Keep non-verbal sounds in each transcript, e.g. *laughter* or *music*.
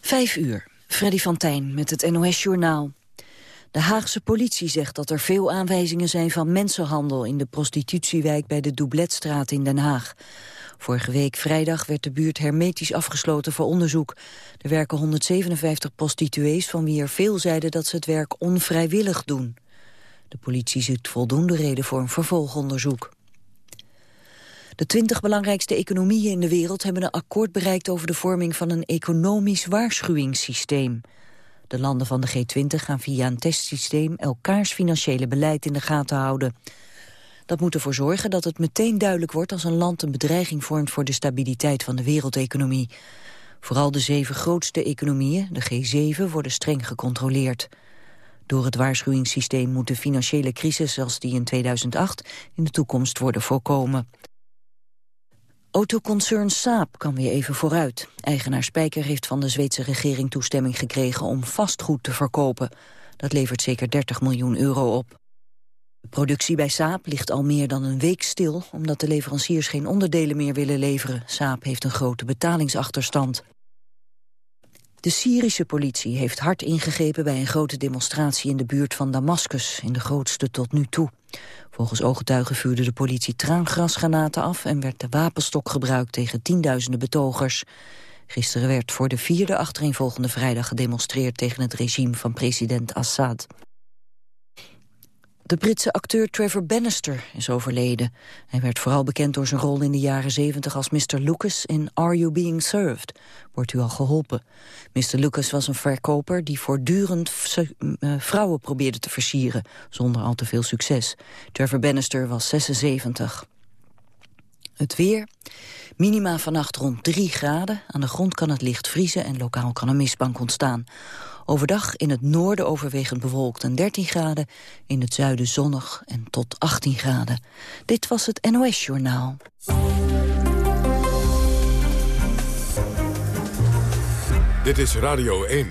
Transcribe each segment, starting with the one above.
Vijf uur. Freddy van Tijn met het NOS-journaal. De Haagse politie zegt dat er veel aanwijzingen zijn van mensenhandel... in de prostitutiewijk bij de Doubletstraat in Den Haag. Vorige week vrijdag werd de buurt hermetisch afgesloten voor onderzoek. Er werken 157 prostituees van wie er veel zeiden dat ze het werk onvrijwillig doen. De politie ziet voldoende reden voor een vervolgonderzoek. De twintig belangrijkste economieën in de wereld hebben een akkoord bereikt over de vorming van een economisch waarschuwingssysteem. De landen van de G20 gaan via een testsysteem elkaars financiële beleid in de gaten houden. Dat moet ervoor zorgen dat het meteen duidelijk wordt als een land een bedreiging vormt voor de stabiliteit van de wereldeconomie. Vooral de zeven grootste economieën, de G7, worden streng gecontroleerd. Door het waarschuwingssysteem moet de financiële crisis zoals die in 2008 in de toekomst worden voorkomen. Autoconcern Saab kan weer even vooruit. Eigenaar Spijker heeft van de Zweedse regering toestemming gekregen om vastgoed te verkopen. Dat levert zeker 30 miljoen euro op. De productie bij Saab ligt al meer dan een week stil... omdat de leveranciers geen onderdelen meer willen leveren. Saab heeft een grote betalingsachterstand. De Syrische politie heeft hard ingegrepen bij een grote demonstratie in de buurt van Damascus, in de grootste tot nu toe. Volgens ooggetuigen vuurde de politie traangrasgranaten af en werd de wapenstok gebruikt tegen tienduizenden betogers. Gisteren werd voor de vierde achtereenvolgende vrijdag gedemonstreerd tegen het regime van president Assad. De Britse acteur Trevor Bannister is overleden. Hij werd vooral bekend door zijn rol in de jaren 70 als Mr. Lucas in Are You Being Served? Wordt u al geholpen? Mr. Lucas was een verkoper die voortdurend eh, vrouwen probeerde te versieren, zonder al te veel succes. Trevor Bannister was 76. Het weer. Minima vannacht rond 3 graden. Aan de grond kan het licht vriezen en lokaal kan een mistbank ontstaan. Overdag in het noorden overwegend bewolkt en 13 graden. In het zuiden zonnig en tot 18 graden. Dit was het NOS Journaal. Dit is Radio 1.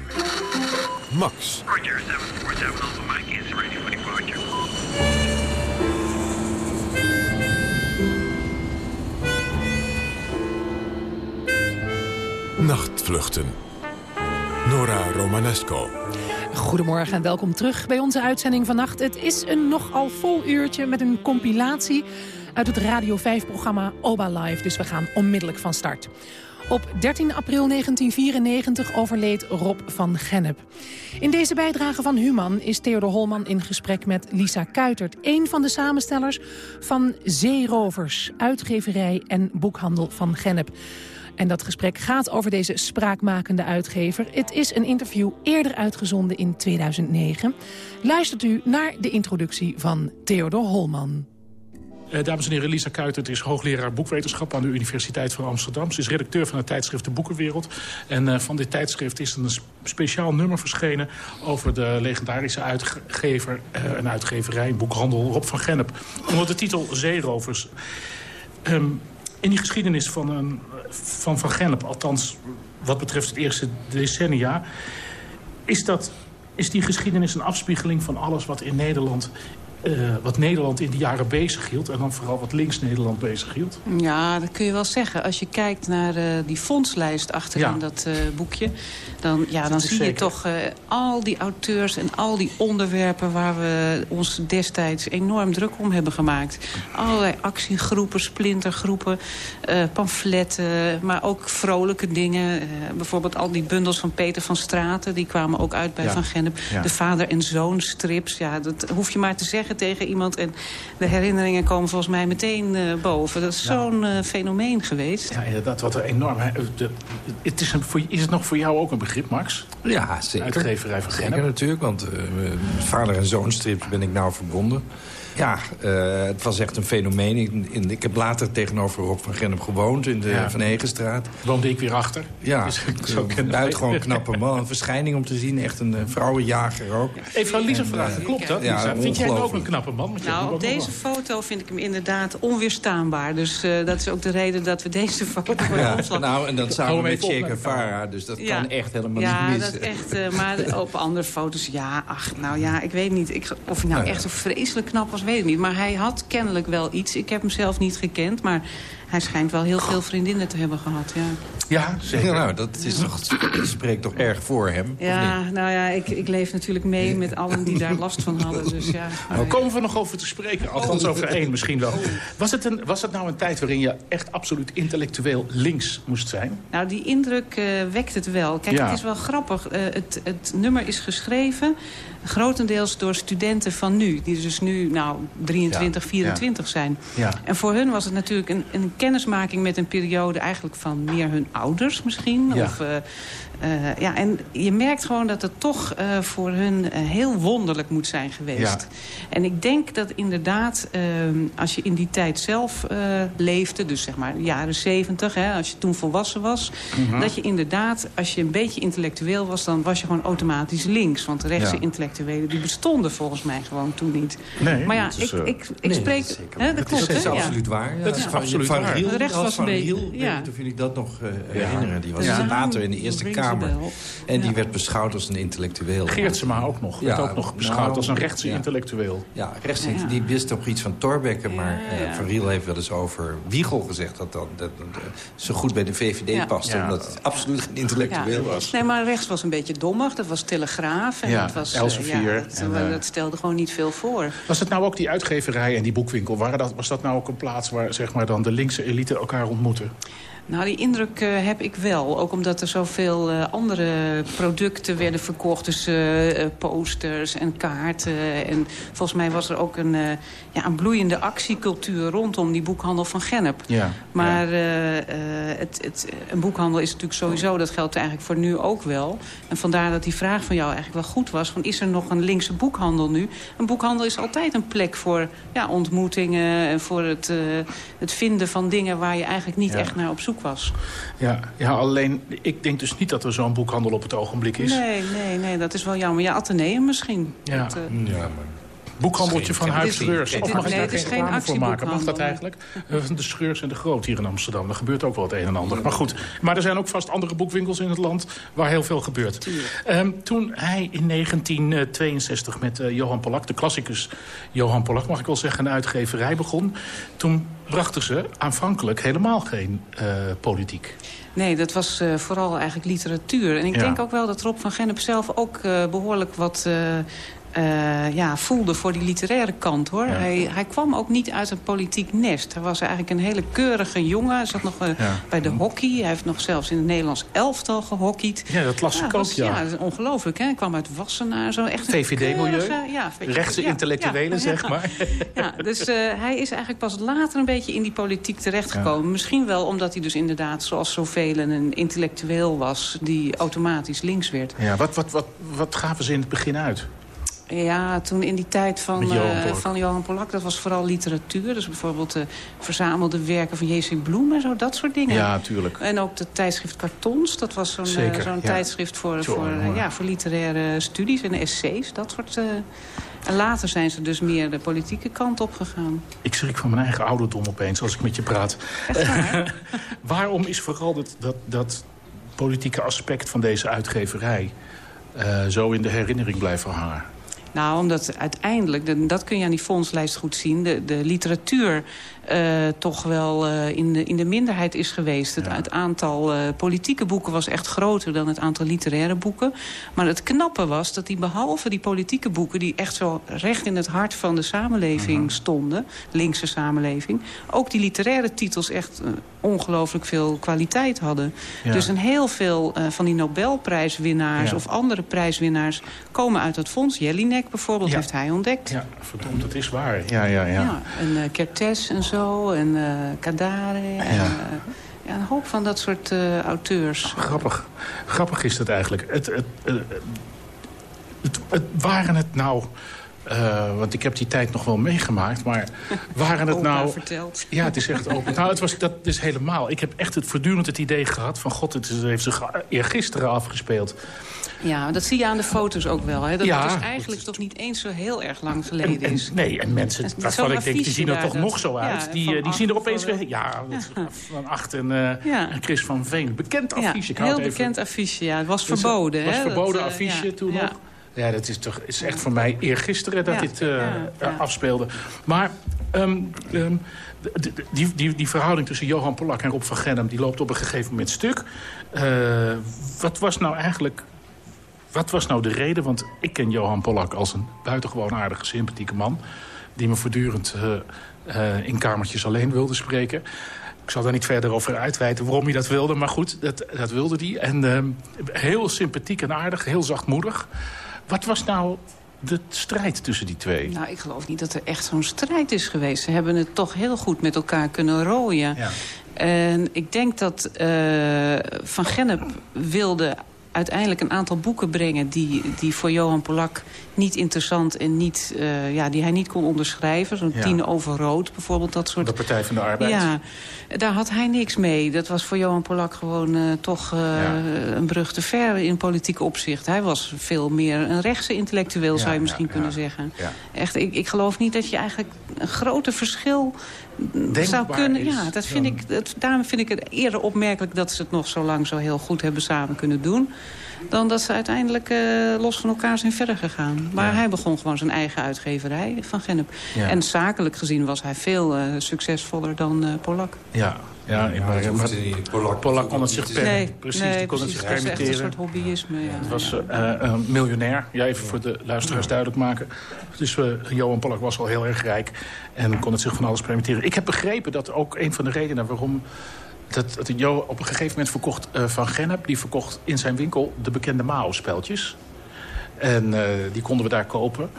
Max. Roger, 747 Alpha Mike is ready for departure. Nachtvluchten. Nora Romanesco. Goedemorgen en welkom terug bij onze uitzending vannacht. Het is een nogal vol uurtje met een compilatie uit het Radio 5-programma Oba Live. Dus we gaan onmiddellijk van start. Op 13 april 1994 overleed Rob van Gennep. In deze bijdrage van Human is Theodor Holman in gesprek met Lisa Kuitert... een van de samenstellers van Zeerovers, uitgeverij en boekhandel van Gennep. En dat gesprek gaat over deze spraakmakende uitgever. Het is een interview eerder uitgezonden in 2009. Luistert u naar de introductie van Theodor Holman. Uh, dames en heren, Lisa Kuitert is hoogleraar boekwetenschap aan de Universiteit van Amsterdam. Ze is redacteur van het tijdschrift De Boekenwereld. En uh, van dit tijdschrift is een speciaal nummer verschenen over de legendarische uitgever en uitgeverij, boekhandel Rob van Gennep. Onder de titel Zeerovers. Um, in die geschiedenis van, een, van Van Gennep, althans wat betreft het eerste decennia... is, dat, is die geschiedenis een afspiegeling van alles wat in Nederland uh, wat Nederland in die jaren bezig hield. En dan vooral wat links Nederland bezig hield. Ja, dat kun je wel zeggen. Als je kijkt naar uh, die fondslijst achterin ja. dat uh, boekje... dan, ja, dan zie zeker. je toch al die auteurs en al die onderwerpen... waar we ons destijds enorm druk om hebben gemaakt. Allerlei actiegroepen, splintergroepen, pamfletten... maar ook vrolijke dingen. bijvoorbeeld al die bundels van Peter van Straten... die kwamen ook uit bij ja. Van Gennep. Ja. De vader- en zoon strips. Ja, dat hoef je maar te zeggen tegen iemand. En de herinneringen komen volgens mij meteen uh, boven. Dat is ja. zo'n uh, fenomeen geweest. Ja, inderdaad. Wat er enorm... De, het is, een, voor, is het nog voor jou ook een begrip, Max? Ja, zeker. Uitgeverij van Zeker natuurlijk, want uh, vader- en zoonstrips ben ik nou verbonden. Ja, uh, het was echt een fenomeen. Ik, in, ik heb later tegenover Rob van Gennep gewoond in de ja. Van Hegenstraat. Woonde ik weer achter. Ja, dus een buitengewoon knappe man. Een verschijning om te zien. Echt een uh, vrouwenjager ook. Even aan Lisa vragen, klopt dat? Ja, Vind jij hem ook een knappe man? Nou, op deze foto vind ik hem inderdaad onweerstaanbaar. Dus uh, dat is ook de reden dat we deze foto voor ja, de omslag... Nou, en dat samen met Che Guevara. Dus dat ja. kan echt helemaal ja, niet mis. Ja, dat echt. maar op andere foto's, ja, ach, nou ja, ik weet niet. Ik, of hij nou echt zo vreselijk knap was, weet ik niet. Maar hij had kennelijk wel iets. Ik heb hem zelf niet gekend, maar hij schijnt wel heel veel vriendinnen te hebben gehad, ja. Ja, zeker. nou, dat is toch, spreekt toch erg voor hem? Ja, nou ja, ik, ik leef natuurlijk mee met allen die daar last van hadden. *laughs* Dus ja, nou, komen we nog over te spreken, althans over één misschien wel. Was het, een, was het nou een tijd waarin je echt absoluut intellectueel links moest zijn? Nou, die indruk uh, wekt het wel. Kijk, het is wel grappig. Uh, het, het nummer is geschreven grotendeels door studenten van nu. Die dus nu nou, 23, 24 zijn. Ja. En voor hun was het natuurlijk een, een kennismaking met een periode... eigenlijk van meer hun ouders misschien. Of, uh, uh, ja, en je merkt gewoon dat het toch uh, voor hun uh, heel wonderlijk moet zijn geweest. Ja. En ik denk dat inderdaad, als je in die tijd zelf leefde... dus zeg maar de jaren zeventig, als je toen volwassen was... Mm -hmm. dat je inderdaad, als je een beetje intellectueel was... dan was je gewoon automatisch links. Want de rechtse ja. intellectuelen die bestonden volgens mij gewoon toen niet. Nee, maar ja, ik, ik, ik nee, spreek... Dat, hè, dat, klopt, dat is absoluut waar. Dat is absoluut waar. Rechts was een beetje... Ja. Toen vind ik dat nog herinneren. Die was later in de Eerste Kamer. En die werd beschouwd als een intellectueel. Geertsema ook nog. Werd ook nog beschouwd nou, als een rechtse intellectueel. Ja, rechts, die wist op iets van Thorbecke. Maar uh, Van Riel heeft wel eens over Wiegel gezegd... dat dat, dat, dat zo goed bij de VVD past. Omdat het absoluut geen intellectueel was. Nee, maar rechts was een beetje dommig. Dat was Telegraaf. En dat was, Elsevier. dat, en, dat, stelde gewoon niet veel voor. Was het nou ook die uitgeverij en die boekwinkel? Waren dat, was dat nou ook een plaats waar zeg maar, dan de linkse elite elkaar ontmoeten? Nou, die indruk uh, heb ik wel. Ook omdat er zoveel uh, andere producten werden verkocht. Dus uh, posters en kaarten. En volgens mij was er ook een, ja, een bloeiende actiecultuur... rondom die boekhandel van Gennep. Ja, maar ja. het, het, een boekhandel is natuurlijk sowieso... dat geldt eigenlijk voor nu ook wel. En vandaar dat die vraag van jou eigenlijk wel goed was. Van, is er nog een linkse boekhandel nu? Een boekhandel is altijd een plek voor ja, ontmoetingen... en voor het, het vinden van dingen waar je eigenlijk niet ja. echt naar op zoek was. Ja, ja, alleen ik denk dus niet dat er zo'n boekhandel op het ogenblik is. Nee, nee, nee, dat is wel jammer. Ja, Atheneum misschien. Ja, dat, uh... ja maar boekhandeltje van Huis Schreurs. Of mag ik nee, daar geen reclame voor maken? Mag dat eigenlijk? De Schreurs en de Groot hier in Amsterdam. Er gebeurt ook wel het een en ander. Maar goed, maar er zijn ook vast andere boekwinkels in het land... waar heel veel gebeurt. Um, toen hij in 1962 met uh, Johan Polak, de klassicus Johan Polak... mag ik wel zeggen, een uitgeverij begon... toen brachten ze aanvankelijk helemaal geen uh, politiek. Nee, dat was uh, vooral eigenlijk literatuur. En ik ja. denk ook wel dat Rob van Gennep zelf ook uh, behoorlijk wat... Uh, uh, ja, voelde voor die literaire kant. hoor. Ja. Hij, hij kwam ook niet uit een politiek nest. Hij was eigenlijk een hele keurige jongen. Hij zat nog ja. bij de hockey. Hij heeft nog zelfs in het Nederlands elftal gehockeyd. Ja, dat las ik ook, ja. Ja, dat is ongelooflijk. Hè? Hij kwam uit Wassenaar. Zo echt VVD-milieu. Ja, Rechtse intellectuelen, zeg maar. Ja, dus uh, hij is eigenlijk pas later een beetje in die politiek terechtgekomen. Misschien wel omdat hij dus inderdaad, zoals zoveel, een intellectueel was... die automatisch links werd. Ja, wat, wat, wat, wat gaven ze in het begin uit? Ja, toen in die tijd van Johan, uh, van Johan Polak, dat was vooral literatuur. Dus bijvoorbeeld de uh, verzamelde werken van J.C. Bloem en zo, dat soort dingen. Ja, tuurlijk. En ook het tijdschrift Kartons, dat was zo'n uh, zo ja. tijdschrift voor, voor, ja, voor literaire studies en essays, dat soort... en later zijn ze dus meer de politieke kant op gegaan. Ik schrik van mijn eigen ouderdom opeens als ik met je praat. *laughs* Waarom is vooral dat, dat, dat politieke aspect van deze uitgeverij... zo in de herinnering blijven hangen? Nou, omdat uiteindelijk, de, dat kun je aan die fondslijst goed zien... de, de literatuur toch wel uh, in, de, in de minderheid is geweest. Het, ja. het aantal uh, politieke boeken was echt groter dan het aantal literaire boeken. Maar het knappe was dat die behalve die politieke boeken... die echt zo recht in het hart van de samenleving -huh. stonden... linkse samenleving... ook die literaire titels echt ongelooflijk veel kwaliteit hadden. Ja. Dus een heel veel van die Nobelprijswinnaars... Ja. of andere prijswinnaars komen uit dat fonds. Jelinek bijvoorbeeld heeft hij ontdekt. Ja, verdomd, dat is waar. Ja, ja, ja. ja en Kertes en zo en uh, Kadare. En, ja. Uh, ja, een hoop van dat soort uh, auteurs. Grappig. Grappig is dat eigenlijk. Het, het, het, het, het waren het nou... Uh, want ik heb die tijd nog wel meegemaakt, maar *laughs* waren het nou... verteld. Ja, het is echt open. *laughs* nou, het was, dat is helemaal... Ik heb echt het voortdurend het idee gehad van... God, het heeft zich eergisteren afgespeeld. Ja, dat zie je aan de foto's ook wel. Hè? Dat ja, het dus eigenlijk toch niet eens zo heel erg lang geleden en, en, is. Nee, en mensen en waarvan ik denk, die zien er toch dat, nog zo uit. Ja, die, die zien er opeens weer... Ja, ja. Van Acht en, uh, ja. en Chris van Veen. Bekend affiche. Ja, heel bekend affiche, ja. Het was verboden. Het was hè? verboden dat, affiche toen nog. Ja, dat is toch is echt voor mij eergisteren dat ja, dit uh, ja, ja. afspeelde. Maar ehm, ehm, die, die, die verhouding tussen Johan Polak en Rob van Gennep... die loopt op een gegeven moment stuk. Uh, wat was nou eigenlijk... Wat was nou de reden? Want ik ken Johan Polak als een buitengewoon aardige, sympathieke man... die me voortdurend uh, in kamertjes alleen wilde spreken. Ik zal daar niet verder over uitweiden waarom hij dat wilde. Maar goed, dat, dat wilde hij. En uh, heel sympathiek en aardig, heel zachtmoedig. Wat was nou de strijd tussen die twee? Nou, ik geloof niet dat er echt zo'n strijd is geweest. Ze hebben het toch heel goed met elkaar kunnen rooien. Ja. En ik denk dat uh, Van Gennep wilde uiteindelijk een aantal boeken brengen... die, die voor Johan Polak niet interessant en niet, uh, ja, die hij niet kon onderschrijven. Zo'n ja. tien over rood bijvoorbeeld. Dat soort... De Partij van de Arbeid. Ja, daar had hij niks mee. Dat was voor Johan Polak gewoon uh, toch uh, ja. een brug te ver in politiek opzicht. Hij was veel meer een rechtse intellectueel, ja, zou je misschien kunnen zeggen. Echt, ik, ik geloof niet dat je eigenlijk een grote verschil Denkbaar zou kunnen. Is, ja, dat vind ik, dat, daarom vind ik het eerder opmerkelijk dat ze het nog zo lang zo heel goed hebben samen kunnen doen dan dat ze uiteindelijk uh, los van elkaar zijn verder gegaan. Maar ja. hij begon gewoon zijn eigen uitgeverij van Gennep. Ja. En zakelijk gezien was hij veel uh, succesvoller dan uh, Polak. Ja, ja, ja maar, maar Polak, Polak kon het zich per, nee, precies, nee, die kon precies, het zich permitteren. Het was echt een soort hobbyisme. Ja. Het was een miljonair. Ja, even voor de luisteraars duidelijk maken. Dus Johan Polak was al heel erg rijk en kon het zich van alles permitteren. Ik heb begrepen dat ook een van de redenen waarom dat, dat op een gegeven moment verkocht uh, van Gennep... die verkocht in zijn winkel de bekende Mao-speltjes. En uh, die konden we daar kopen.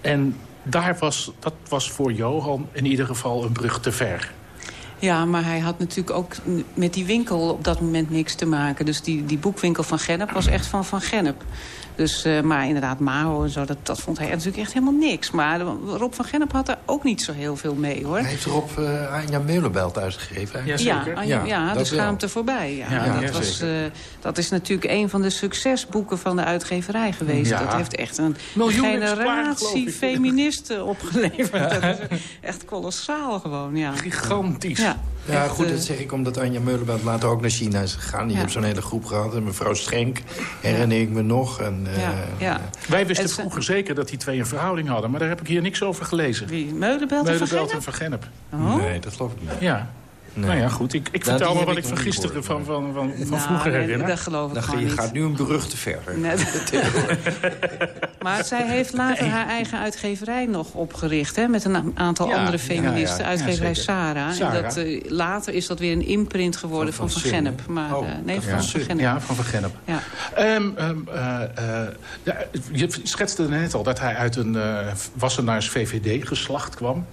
En daar was, dat was voor Johan in ieder geval een brug te ver. Ja, maar hij had natuurlijk ook met die winkel op dat moment niks te maken. Dus die, die boekwinkel van Gennep was echt van Van Gennep. Dus, uh, maar inderdaad, Mao en zo, dat, dat vond hij natuurlijk echt helemaal niks. Maar Rob van Gennep had er ook niet zo heel veel mee, hoor. Hij heeft Rob uh, Anja Meulenbelt uitgegeven. Ja, ja, Anja, ja, ja de schaamte voorbij. Ja. ja dat, was, uh, dat is natuurlijk een van de succesboeken van de uitgeverij geweest. Ja. Dat heeft echt een Miljoen generatie feministen *laughs* opgeleverd. Dat is echt kolossaal gewoon, ja. Gigantisch. Ja. Ja, goed, dat zeg ik omdat Anja Meulenbelt later ook naar China is gegaan. Die ja. heeft zo'n hele groep gehad. En mevrouw Schenk herinner ik me nog. En, ja, uh, ja. Wij wisten vroeger zeker dat die twee een verhouding hadden. Maar daar heb ik hier niks over gelezen. Wie? Meulenbelt, Meulenbelt en Van Gennep? Oh? Nee, dat geloof ik niet. Ja. Nee. Nou ja, goed. Ik, ik nou, vertel maar wat ik van gisteren, van, van, van, van nou, vroeger nee, herinner. Dat geloof ik Dan, je niet. gaat nu een brug te ver. Nee. *laughs* *laughs* maar zij heeft later nee. haar eigen uitgeverij nog opgericht. Hè, met een aantal ja, andere feministen. Ja, ja, uitgeverij Sarah. Sarah. En dat, uh, later is dat weer een imprint geworden van Van, van Gennep. Maar, oh, uh, nee, van, van Gennep. Ja, van Van Gennep. Ja. Um, um, uh, je schetste net al dat hij uit een Wassenaars VVD-geslacht kwam.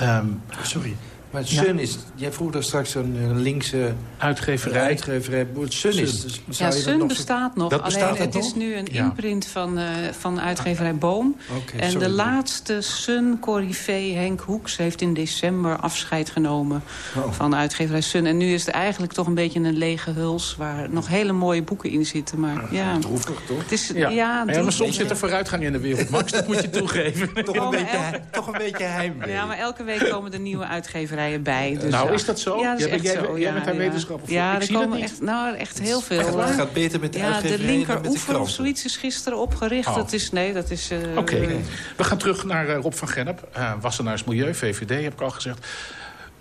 Um, Sorry. Maar Sun ja. is... Jij vroeg daar straks een linkse... Uitgeverij. Uitgeverij. Sun is... Dus ja, Sun nog bestaat nog. Dat alleen bestaat het nog? is nu een ja. imprint van, uh, van uitgeverij Boom. Okay, en sorry. de laatste sun corifee Henk Hoeks heeft in december afscheid genomen oh. van uitgeverij Sun. En nu is het eigenlijk toch een beetje een lege huls... waar nog hele mooie boeken in zitten. Maar ja, droevig, toch? Het is, ja. ja, ja maar soms zit er vooruitgang in de wereld, Max. Dat moet je toegeven. toch, een beetje, el... toch een beetje heimwee. Ja, maar elke week komen er nieuwe uitgeverijen bij. Dus nou, is dat zo? Ja, dat is jij, echt jij, zo. jij bent daar ja, wetenschapper voor. Ja, ik er zie komen dat echt, nou, echt heel veel. Het gaat beter met de ja, de linker oever de of zoiets is gisteren opgericht. Oh. Dat is, nee, dat is... Uh, Oké, okay. we gaan terug naar uh, Rob van Gennep. Uh, Wassenaars Milieu, VVD, heb ik al gezegd.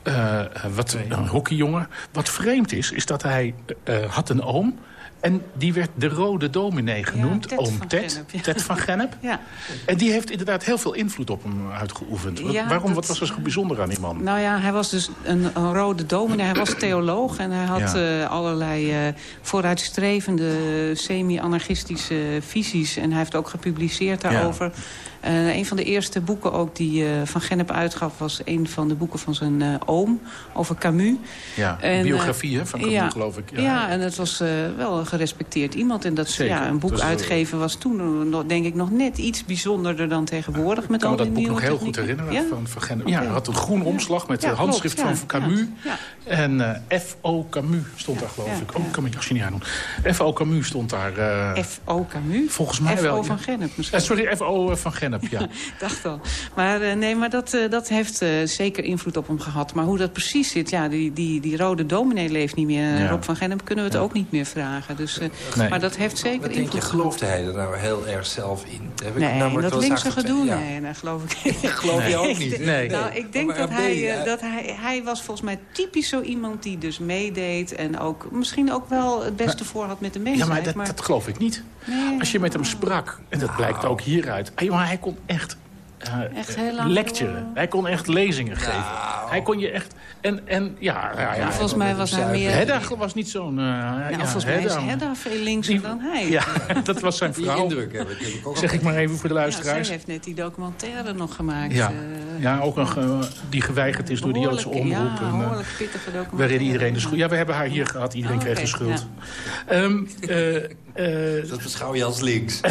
Uh, wat een hockeyjongen. Wat vreemd is, is dat hij had een oom... En die werd de rode dominee genoemd, ja, oom Ted, Gennep, ja. Ted van Gennep. *laughs* ja. En die heeft inderdaad heel veel invloed op hem uitgeoefend. Waarom, dat, wat was er zo bijzonder aan die man? Nou ja, hij was dus een, een rode dominee. Hij was *clears throat* theoloog en hij had uh, allerlei uh, vooruitstrevende semi-anarchistische visies. En hij heeft ook gepubliceerd daarover. Uh, een van de eerste boeken ook die uh, Van Gennep uitgaf... was een van de boeken van zijn uh, oom over Camus. Ja, en, biografie hè, van Camus, ja, geloof ik. Ja, ja en het was wel een gerespecteerd iemand. En dat Zeker. Ja, een boek uitgeven was toen, denk ik, nog net iets bijzonderder dan tegenwoordig. Met ik kan al me dat boek nog heel goed herinneren. Ja? Van, van Gennep. Ja, hij had een groen omslag met de handschrift van Camus. Ja, en F.O. Camus stond daar, geloof ik. Oh, Camus, als je niet aan F.O. Camus stond daar. F.O. Camus? Volgens mij F.O. wel. van Gennep misschien. sorry, F.O. van Gennep. Ja. *laughs* dacht al. Maar nee, maar dat, dat heeft zeker invloed op hem gehad. Maar hoe dat precies zit, ja, die, die, die rode dominee leeft niet meer. Rob van Gennep kunnen we het ook niet meer vragen. Dus, nee. Maar dat heeft zeker invloed. Denk je, geloofde hij er nou heel erg zelf in? Heb nee, ik dat linkse gedoe, nee, dat geloof ik *laughs* niet. geloof je ook niet? Nee. Nou, ik denk dat, hij, dat hij, hij was volgens mij typisch zo iemand die dus meedeed... en ook misschien ook wel het beste voor had met de mensheid. Ja, maar dat, maar... dat geloof ik niet. Als je met hem sprak, en dat blijkt ook hieruit... maar hij kon echt uh, echt heel lecturen. Hij kon echt lezingen geven. Hij kon je echt... En, en ja, ja, ja volgens mij was hij meer... Hedda was niet zo'n... Uh, ja, volgens mij is Hedda veel linkser dan hij. Ja, *laughs* dat was zijn vrouw. Die indruk heb ik ook Zeg ik maar even voor de luisteraars. Ja, zij heeft net die documentaire nog gemaakt. Ja, uh, ja ook uh, die geweigerd is door de Joodse omroep. Ja, een behoorlijk pittige documentaire. Waarin iedereen de schuld... Ja, we hebben haar hier gehad. Iedereen oh, kreeg de schuld. Ja. Um, uh, dat beschouw je als links. *laughs*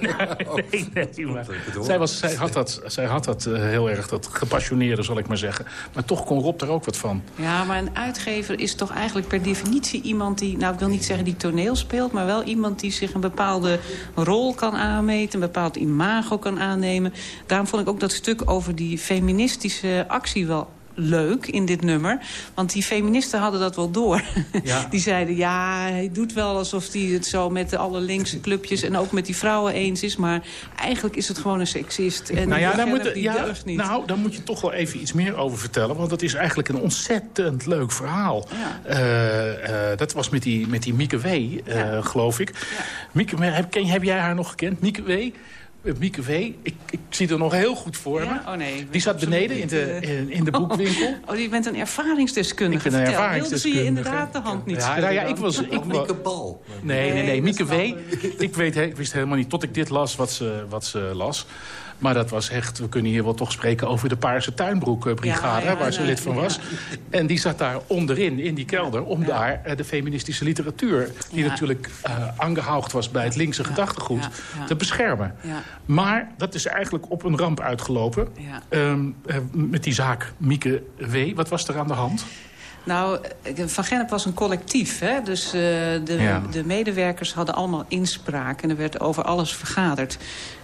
nee, nee, *laughs* maar zij, was, zij had dat, zij had dat uh, heel erg, dat gepassioneerde zal ik maar zeggen. Maar toch kon Rob er ook wat van. Ja, maar een uitgever is toch eigenlijk per definitie iemand die... nou, ik wil niet zeggen die toneel speelt... maar wel iemand die zich een bepaalde rol kan aanmeten... een bepaald imago kan aannemen. Daarom vond ik ook dat stuk over die feministische actie wel leuk in dit nummer. Want die feministen hadden dat wel door. Ja. *laughs* Die zeiden, ja, hij doet wel alsof hij het zo met alle linkse clubjes... en ook met die vrouwen eens is. Maar eigenlijk is het gewoon een seksist. En nou ja, daar moet, ja niet. nou, daar moet je toch wel even iets meer over vertellen. Want dat is eigenlijk een ontzettend leuk verhaal. Ja. Uh, uh, dat was met die, met die Mieke W, uh, ja. geloof ik. Mieke, heb, ken, heb jij haar nog gekend? Mieke W? Eh, Mieke V, ik, ik zie er nog heel goed voor me. Oh nee, die zat beneden in de, in, in de *laughs* boekwinkel. Oh, je bent een ervaringsdeskundige. Ik ben een ervaringsdeskundige. Wilde je inderdaad de hand niet ja, ja, ik was, ik Mieke Bal. Nee, nee, nee. Mieke W. Ik, weet, ik wist helemaal niet, tot ik dit las, wat ze, wat ze las. Maar dat was echt, we kunnen hier wel toch spreken over de Paarse Tuinbroekbrigade... Ja, ja, waar ze lid van was. En die zat daar onderin, in die kelder... om daar uh, de feministische literatuur... die natuurlijk uh, was bij het linkse gedachtegoed... te beschermen. Maar dat is eigenlijk op een ramp uitgelopen. Um, uh, met die zaak Mieke W. Wat was er aan de hand? Nou, Van Gennep was een collectief. Hè? Dus uh, de, ja. de, medewerkers hadden allemaal inspraak. En er werd over alles vergaderd.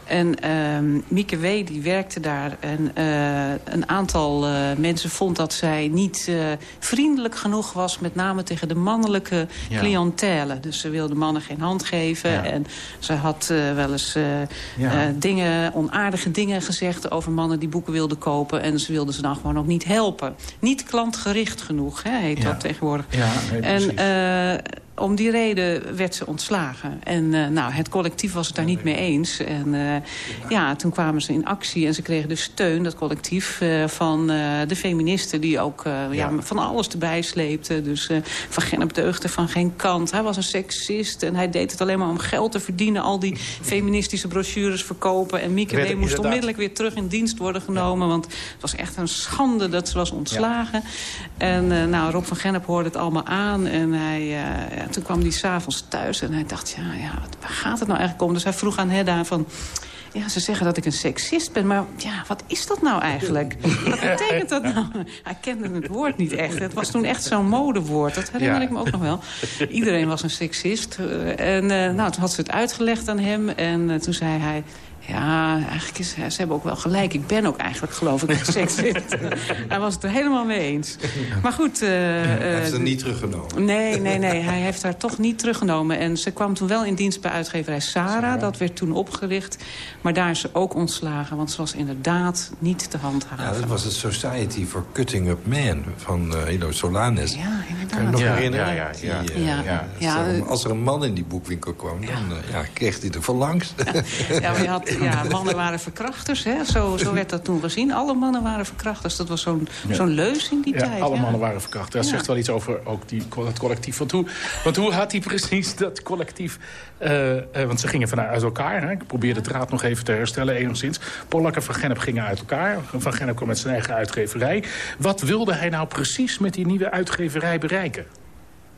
En uh, Mieke W. die werkte daar. En uh, een aantal uh, mensen vond dat zij niet uh, vriendelijk genoeg was... met name tegen de mannelijke ja. Dus ze wilde mannen geen hand geven. Ja. En ze had wel eens ja. dingen, onaardige dingen gezegd... over mannen die boeken wilden kopen. En ze wilden ze dan gewoon ook niet helpen. Niet klantgericht genoeg, hè, heet dat tegenwoordig. Ja, nee, en om die reden werd ze ontslagen. En uh, nou, het collectief was het daar niet mee eens. En uh, ja, toen kwamen ze in actie en ze kregen dus steun, dat collectief... Uh, van de feministen die ook ja. ja. van alles erbij sleepten. Dus Van Gennep deugde van geen kant. Hij was een seksist en hij deed het alleen maar om geld te verdienen. Al die feministische brochures verkopen. En Mieke Werd, moest onmiddellijk weer terug in dienst worden genomen. Ja. Want het was echt een schande dat ze was ontslagen. En nou, Rob van Gennep hoorde het allemaal aan. En hij toen kwam hij s'avonds thuis en hij dacht, ja, ja, waar gaat het nou eigenlijk om? Dus hij vroeg aan Hedda van... Ja, ze zeggen dat ik een seksist ben, maar ja, wat is dat nou eigenlijk? Wat *laughs* betekent dat nou? Hij kende het woord niet echt. Het was toen echt zo'n modewoord. Dat herinner ja. ik me ook nog wel. Iedereen was een seksist. En uh, nou, toen had ze het uitgelegd aan hem. En uh, toen zei hij... Ja, eigenlijk is, ze hebben ook wel gelijk. Ik ben ook eigenlijk, geloof ik, *laughs* een seksist. hij was het er helemaal mee eens. Maar goed... Uh, hij heeft het niet teruggenomen. Nee, nee, nee. Hij heeft haar toch niet teruggenomen. En ze kwam toen wel in dienst bij uitgeverij Sarah. Sarah. Dat werd toen opgericht. Maar daar is ze ook ontslagen. Want ze was inderdaad niet te handhaven. Ja, dat was het Society for Cutting Up Men van uh, Hilo Solanes. Ja, inderdaad. Kan je nog ja, herinneren? Ja, ja, ja. ja, ja. ja. ja. Als er een man in die boekwinkel kwam, dan uh, kreeg hij er voor langs. Ja, maar je had *laughs* ja, *laughs* mannen waren verkrachters. Hè? Zo, zo werd dat toen gezien. Alle mannen waren verkrachters. Dat was zo'n ja. zo'n leus in die ja, tijd. alle mannen waren verkrachters. Dat zegt wel iets over ook die, dat collectief. Want hoe, want hoe had hij precies dat collectief... Uh, uh, want ze gingen vanuit elkaar. Hè? Ik probeer de draad nog even te herstellen enigszins. Pollack en Van Gennep gingen uit elkaar. Van Gennep kwam met zijn eigen uitgeverij. Wat wilde hij nou precies met die nieuwe uitgeverij bereiken?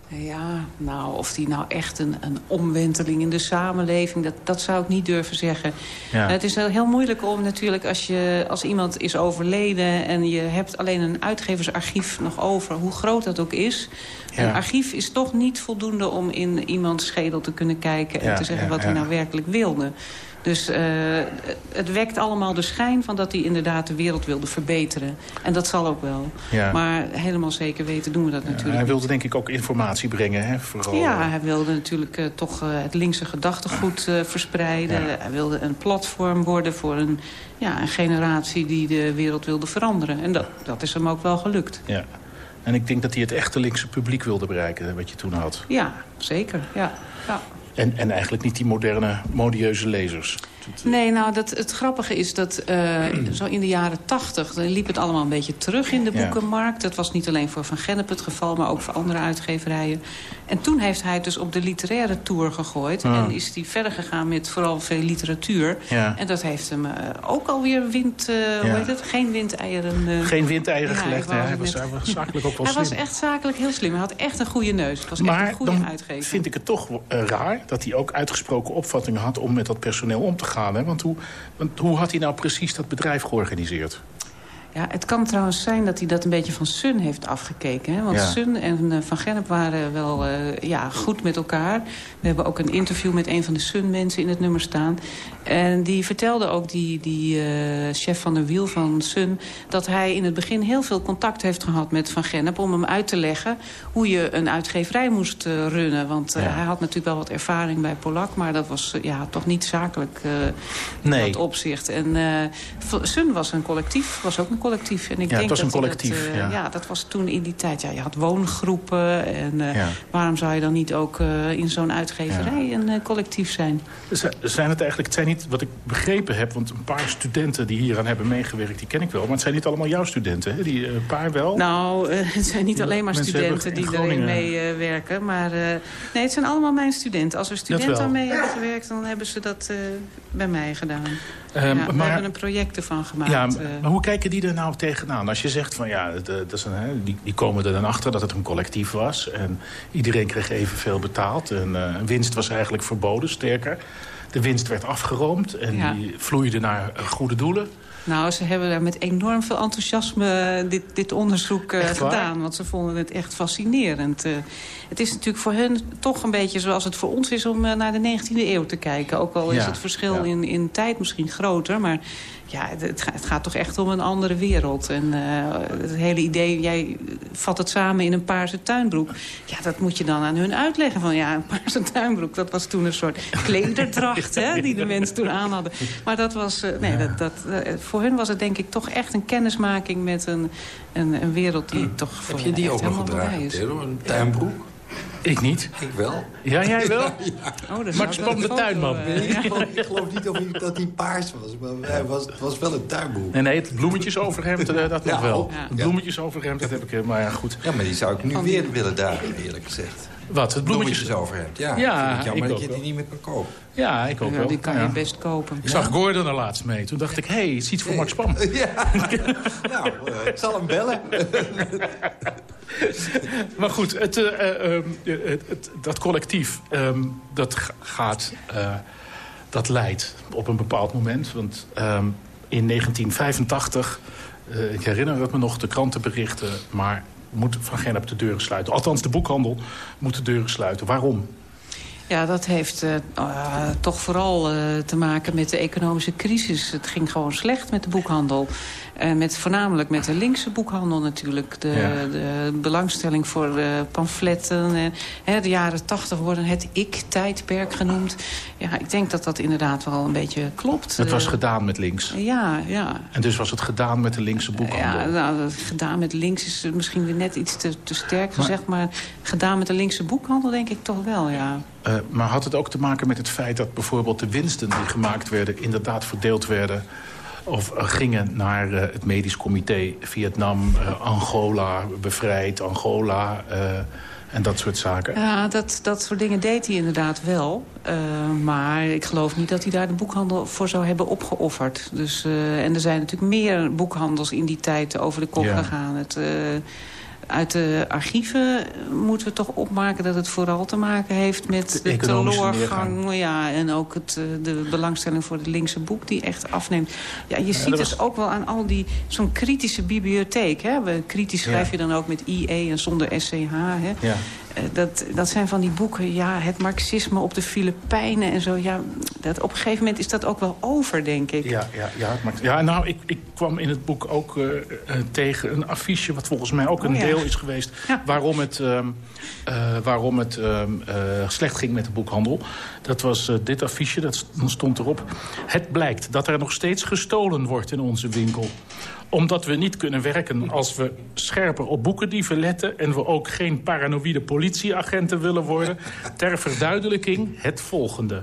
Ja, nou, of die nou echt een, een omwenteling in de samenleving... Dat, dat zou ik niet durven zeggen. Ja. Het is heel moeilijk om natuurlijk als, je, als iemand is overleden... en je hebt alleen een uitgeversarchief nog over, hoe groot dat ook is... Een archief is toch niet voldoende om in iemands schedel te kunnen kijken... en te zeggen wat hij nou werkelijk wilde. Dus uh, het wekt allemaal de schijn van dat hij inderdaad de wereld wilde verbeteren. En dat zal ook wel. Ja. Maar helemaal zeker weten doen we dat natuurlijk Hij wilde denk ik ook informatie brengen. Hè? Vooral... Ja, hij wilde natuurlijk uh, toch uh, het linkse gedachtegoed verspreiden. Ja. Hij wilde een platform worden voor een, ja, een generatie die de wereld wilde veranderen. En dat, dat is hem ook wel gelukt. Ja. En ik denk dat hij het echte linkse publiek wilde bereiken, wat je toen had. Ja, zeker. Ja. ja. En, en eigenlijk niet die moderne, modieuze lezers. Nee, nou, dat, het grappige is dat uh, *clears throat* zo in de jaren tachtig... liep het allemaal een beetje terug in de boekenmarkt. Dat was niet alleen voor Van Gennep het geval... maar ook voor andere uitgeverijen. En toen heeft hij het dus op de literaire tour gegooid. En is hij verder gegaan met vooral veel literatuur. Ja. En dat heeft hem uh, ook alweer wind... Uh, hoe heet het? Geen windeieren... Geen windeieren gelegd. Hij was, hij was zakelijk ook wel *laughs* Hij slim. was echt zakelijk heel slim. Hij had echt een goede neus. Het was maar echt een goede dan uitgever. vind ik het toch raar dat hij ook uitgesproken opvattingen had... om met dat personeel om te gaan Want, hoe, want hoe had hij nou precies dat bedrijf georganiseerd? Ja, het kan trouwens zijn dat hij dat een beetje van Sun heeft afgekeken. Hè? Want ja. Sun en uh, Van Gennep waren wel uh, ja, goed met elkaar. We hebben ook een interview met een van de Sun-mensen in het nummer staan. En die vertelde ook, die, die uh, chef van de wiel van Sun... dat hij in het begin heel veel contact heeft gehad met Van Gennep... om hem uit te leggen hoe je een uitgeverij moest runnen. Want ja. hij had natuurlijk wel wat ervaring bij Polak... maar dat was ja, toch niet zakelijk in nee. dat opzicht. En Sun was een collectief, was ook een collectief. En ik ja, denk het was dat een collectief. Dat, uh, ja. ja. dat was toen in die tijd. Ja, je had woongroepen. En uh, ja. waarom zou je dan niet ook uh, in zo'n uitgeverij een collectief zijn? Zijn het eigenlijk, het zijn niet wat ik begrepen heb... want een paar studenten die hier aan hebben meegewerkt, die ken ik wel... maar het zijn niet allemaal jouw studenten, hè? Die, een paar wel? Nou, het zijn niet alleen maar studenten die erin meewerken. maar nee, het zijn allemaal mijn studenten. Als er studenten aan mee hebben gewerkt, dan hebben ze dat bij mij gedaan. Um, ja, we maar, hebben een project ervan gemaakt. Ja, maar hoe kijken die er nou tegenaan? Als je zegt van ja, dat is een, hè, die, die komen er dan achter dat het een collectief was. En iedereen kreeg evenveel betaald. En uh, winst was eigenlijk verboden, sterker. De winst werd afgeroomd en ja. die vloeide naar goede doelen. Nou, ze hebben daar met enorm veel enthousiasme dit, dit onderzoek uh, gedaan. Want ze vonden het echt fascinerend. Uh, het is natuurlijk voor hen toch een beetje zoals het voor ons is... om uh, naar de 19e eeuw te kijken. Ook al is het verschil ja. in, in tijd misschien groter. Maar ja, het, het, gaat toch echt om een andere wereld. En het hele idee, jij vat het samen in een paarse tuinbroek. Ja, dat moet je dan aan hun uitleggen. Van ja, een paarse tuinbroek, dat was toen een soort klederdracht... hè, die de mensen toen aan hadden. Maar dat was... nee, dat, dat, voor hun was het denk ik toch echt een kennismaking met een, een, een wereld die toch voor Heb je die ook nog gedragen, een tuinbroek? Ik niet. Ik wel. Ja, jij wel? *laughs* ja. Oh, Max Pam de tuinman. Ik, geloof, ik geloof niet of hij, dat hij paars was. Maar hij was, het was wel een tuinbroek. Nee, nee, het bloemetjesoverhemd, uh, dat ja, nog wel. Ja. Het bloemetjesoverhemd, dat heb ik, maar ja, goed. Ja, maar die zou ik nu weer willen dragen, eerlijk gezegd. Wat, het bloemetjes... bloemetjesoverhemd, ja. ja vind ik jammer ik dat je die niet meer kan kopen. Ja, ik ook ja, wel. Die kan ja. je best kopen. Ik zag Gordon er laatst mee. Toen dacht ik, hé, hey, iets voor Max Pam. *laughs* Ja, nou, uh, ik zal hem bellen. *laughs* maar goed, het, uh, uh, het, het, dat collectief, um, dat gaat, uh, dat leidt op een bepaald moment. Want um, in 1985, uh, ik herinner het me nog, de krantenberichten... maar moet Van Gennep de deuren sluiten. Althans, de boekhandel moet de deuren sluiten. Waarom? Ja, dat heeft uh, uh, toch vooral uh, te maken met de economische crisis. Het ging gewoon slecht met de boekhandel. Met, voornamelijk met de linkse boekhandel natuurlijk. De, ja. de belangstelling voor pamfletten. Hè, de jaren tachtig worden het ik-tijdperk genoemd. Ja, ik denk dat dat inderdaad wel een beetje klopt. Het was gedaan met links. Ja, ja. En dus was het gedaan met de linkse boekhandel? Ja, nou, gedaan met links is misschien weer net iets te, te sterk gezegd. Maar, maar gedaan met de linkse boekhandel denk ik toch wel, ja. Uh, maar had het ook te maken met het feit dat bijvoorbeeld de winsten die gemaakt werden... inderdaad verdeeld werden of gingen naar uh, het medisch comité Vietnam, Angola, bevrijd, Angola en dat soort zaken? Ja, dat, dat soort dingen deed hij inderdaad wel. maar ik geloof niet dat hij daar de boekhandel voor zou hebben opgeofferd. Dus, en er zijn natuurlijk meer boekhandels in die tijd over de kop Ja. gegaan. Het... uit de archieven moeten we toch opmaken dat het vooral te maken heeft met de, de. Ja, en ook het, eh, de belangstelling voor het linkse boek die echt afneemt. Ja, je ziet het ook wel aan al die, zo'n kritische bibliotheek. Hè? Kritisch schrijf je dan ook met IE en zonder SCH. Hè? Ja. Eh, dat, dat zijn van die boeken, ja, het marxisme op de Filipijnen en zo. Ja, dat, op een gegeven moment is dat ook wel over, denk ik. Ja, ja, ja, ja nou, ik, ik kwam in het boek ook uh, tegen een affiche... wat volgens mij ook een oh deel is geweest... waarom het, uh, waarom het ehm, slecht ging met de boekhandel. Dat was dit affiche, dat stond erop. Het blijkt dat er nog steeds gestolen wordt in onze winkel omdat we niet kunnen werken als we scherper op boekendieven letten... en we ook geen paranoïde politieagenten willen worden. *laughs* Ter verduidelijking het volgende.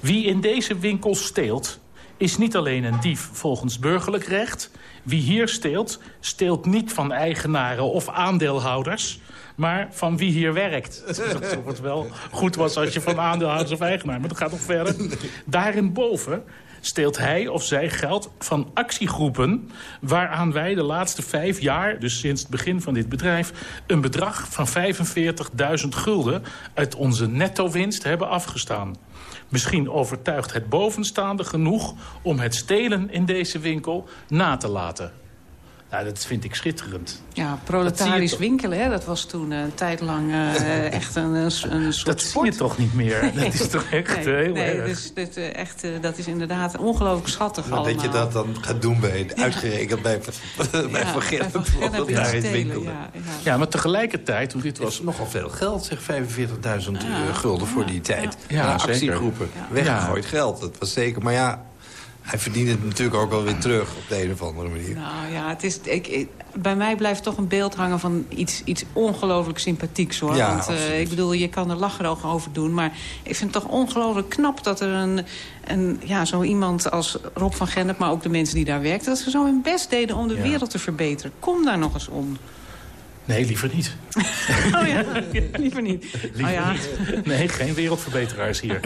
Wie in deze winkel steelt, is niet alleen een dief volgens burgerlijk recht. Wie hier steelt, steelt niet van eigenaren of aandeelhouders maar van wie hier werkt. *laughs* Dat het wel goed was als je van aandeelhouders of eigenaar... maar dat gaat nog verder. Daarin boven steelt hij of zij geld van actiegroepen... waaraan wij de laatste vijf jaar, dus sinds het begin van dit bedrijf... een bedrag van 45.000 gulden uit onze netto-winst hebben afgestaan. Misschien overtuigt het bovenstaande genoeg om het stelen in deze winkel na te laten. Nou, dat vind ik schitterend. Ja, proletarisch winkelen, hè? dat was toen een tijd lang *laughs* uh, echt een, een soort Dat sport. zie je toch niet meer? Dat is toch echt nee, heel nee, erg. Dus, dit, echt, uh, dat is inderdaad ongelooflijk schattig maar allemaal. Dat je dat dan gaat doen bij, uitgerekend bij, bij ja, Van Gennep. Daar winkel. Ja, ja. ja, maar tegelijkertijd, toen dit was... nogal veel geld, zeg 45.000 gulden voor die tijd. Ja, ja actiegroepen. Weggegooid geld, dat was zeker. Maar ja, hij verdient het natuurlijk ook wel weer terug op de een of andere manier. Nou ja, het is, ik, ik, bij mij blijft toch een beeld hangen van iets, iets ongelooflijk sympathieks. hoor. Ja, Want uh, ik bedoel, je kan er lacheroog over doen. Maar ik vind het toch ongelooflijk knap dat er een, een, ja, zo iemand als Rob van Gennep... maar ook de mensen die daar werken... dat ze zo hun best deden om de ja. wereld te verbeteren. Kom daar nog eens om. Nee, liever niet. *laughs* Oh ja, liever niet. Liever oh ja. niet. Nee, geen wereldverbeteraars hier.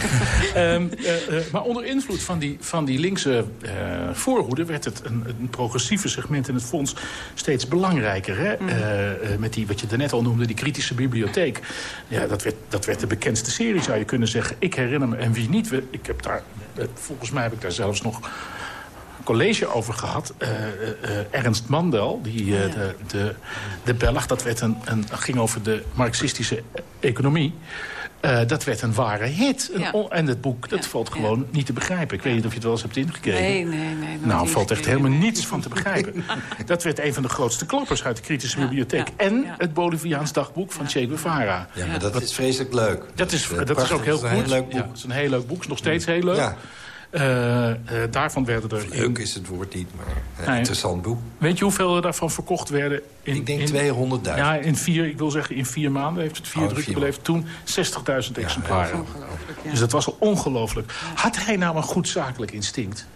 um, uh, uh, maar onder invloed van die, van die linkse uh, voorhoede... werd het een, een, progressieve segment in het fonds steeds belangrijker. Hè? Mm. met die, wat je daarnet al noemde, die kritische bibliotheek. Ja, dat werd, dat werd de bekendste serie, zou je kunnen zeggen. Ik herinner me, en wie niet... Ik heb daar, volgens mij heb ik daar zelfs nog college over gehad. Uh, uh, Ernst Mandel, die, uh, de, de, de Belg, dat werd een, een, ging over de marxistische economie. dat werd een ware hit. Ja. Een, en het boek, dat ja. valt gewoon ja. niet te begrijpen. Ik weet niet of je het wel eens hebt ingekeken. Nee, nee, nee. Nou, valt echt helemaal niets van te begrijpen. *laughs* dat werd een van de grootste klappers uit de kritische bibliotheek. En het Boliviaans dagboek van Che Guevara. Ja, maar dat is vreselijk leuk. Dat is, dat, dat is ook heel goed. Een heel leuk boek. het is een heel leuk boek. Is nog steeds heel leuk. Uh, uh, daarvan werden er... Leuk is het woord niet, maar nee, interessant boek. Weet je hoeveel er daarvan verkocht werden? In, ik denk 200.000. Ja, in vier, ik wil zeggen in vier maanden heeft het vier oh, drukken beleefd. Toen 60.000 exemplaren. Ja, dus dat was ongelooflijk. Had hij nou een goed zakelijk instinct?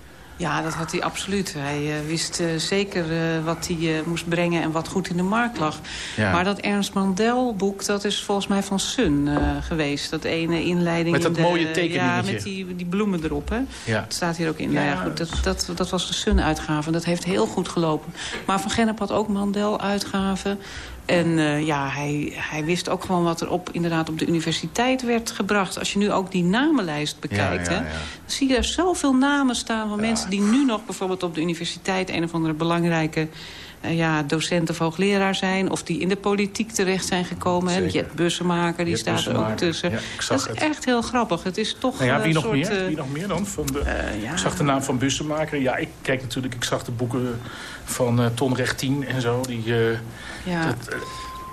Ja, dat had hij absoluut. Hij uh, wist uh, zeker uh, wat hij moest brengen en wat goed in de markt lag. Ja. Maar dat Ernst Mandel boek, dat is volgens mij van Sun geweest. Dat ene inleiding. Met dat in de, mooie tekening. Ja, met die, die bloemen erop. Hè? Ja. Dat staat hier ook in. Ja, nou ja, goed, dat, dat, dat was de Sun-uitgave. Dat heeft heel goed gelopen. Maar Van Gennep had ook Mandel-uitgaven. En uh, ja, hij, hij wist ook gewoon wat er op, inderdaad op de universiteit werd gebracht. Als je nu ook die namenlijst bekijkt, ja, ja, ja. Hè, dan zie je er zoveel namen staan van mensen die nu nog bijvoorbeeld op de universiteit een of andere belangrijke ja, docent of hoogleraar zijn. Of die in de politiek terecht zijn gekomen. Hè. Jet Bussemaker, die Jet staat er ook tussen. dat is het. echt heel grappig. Het is toch nou ja, wie, een nog soort, meer? wie nog meer dan? Van de, ja. Ik zag de naam van Bussemaker. Ja, ik kijk natuurlijk, ik zag de boeken van uh, Ton Rechtien en zo. Die, uh, ja. dat,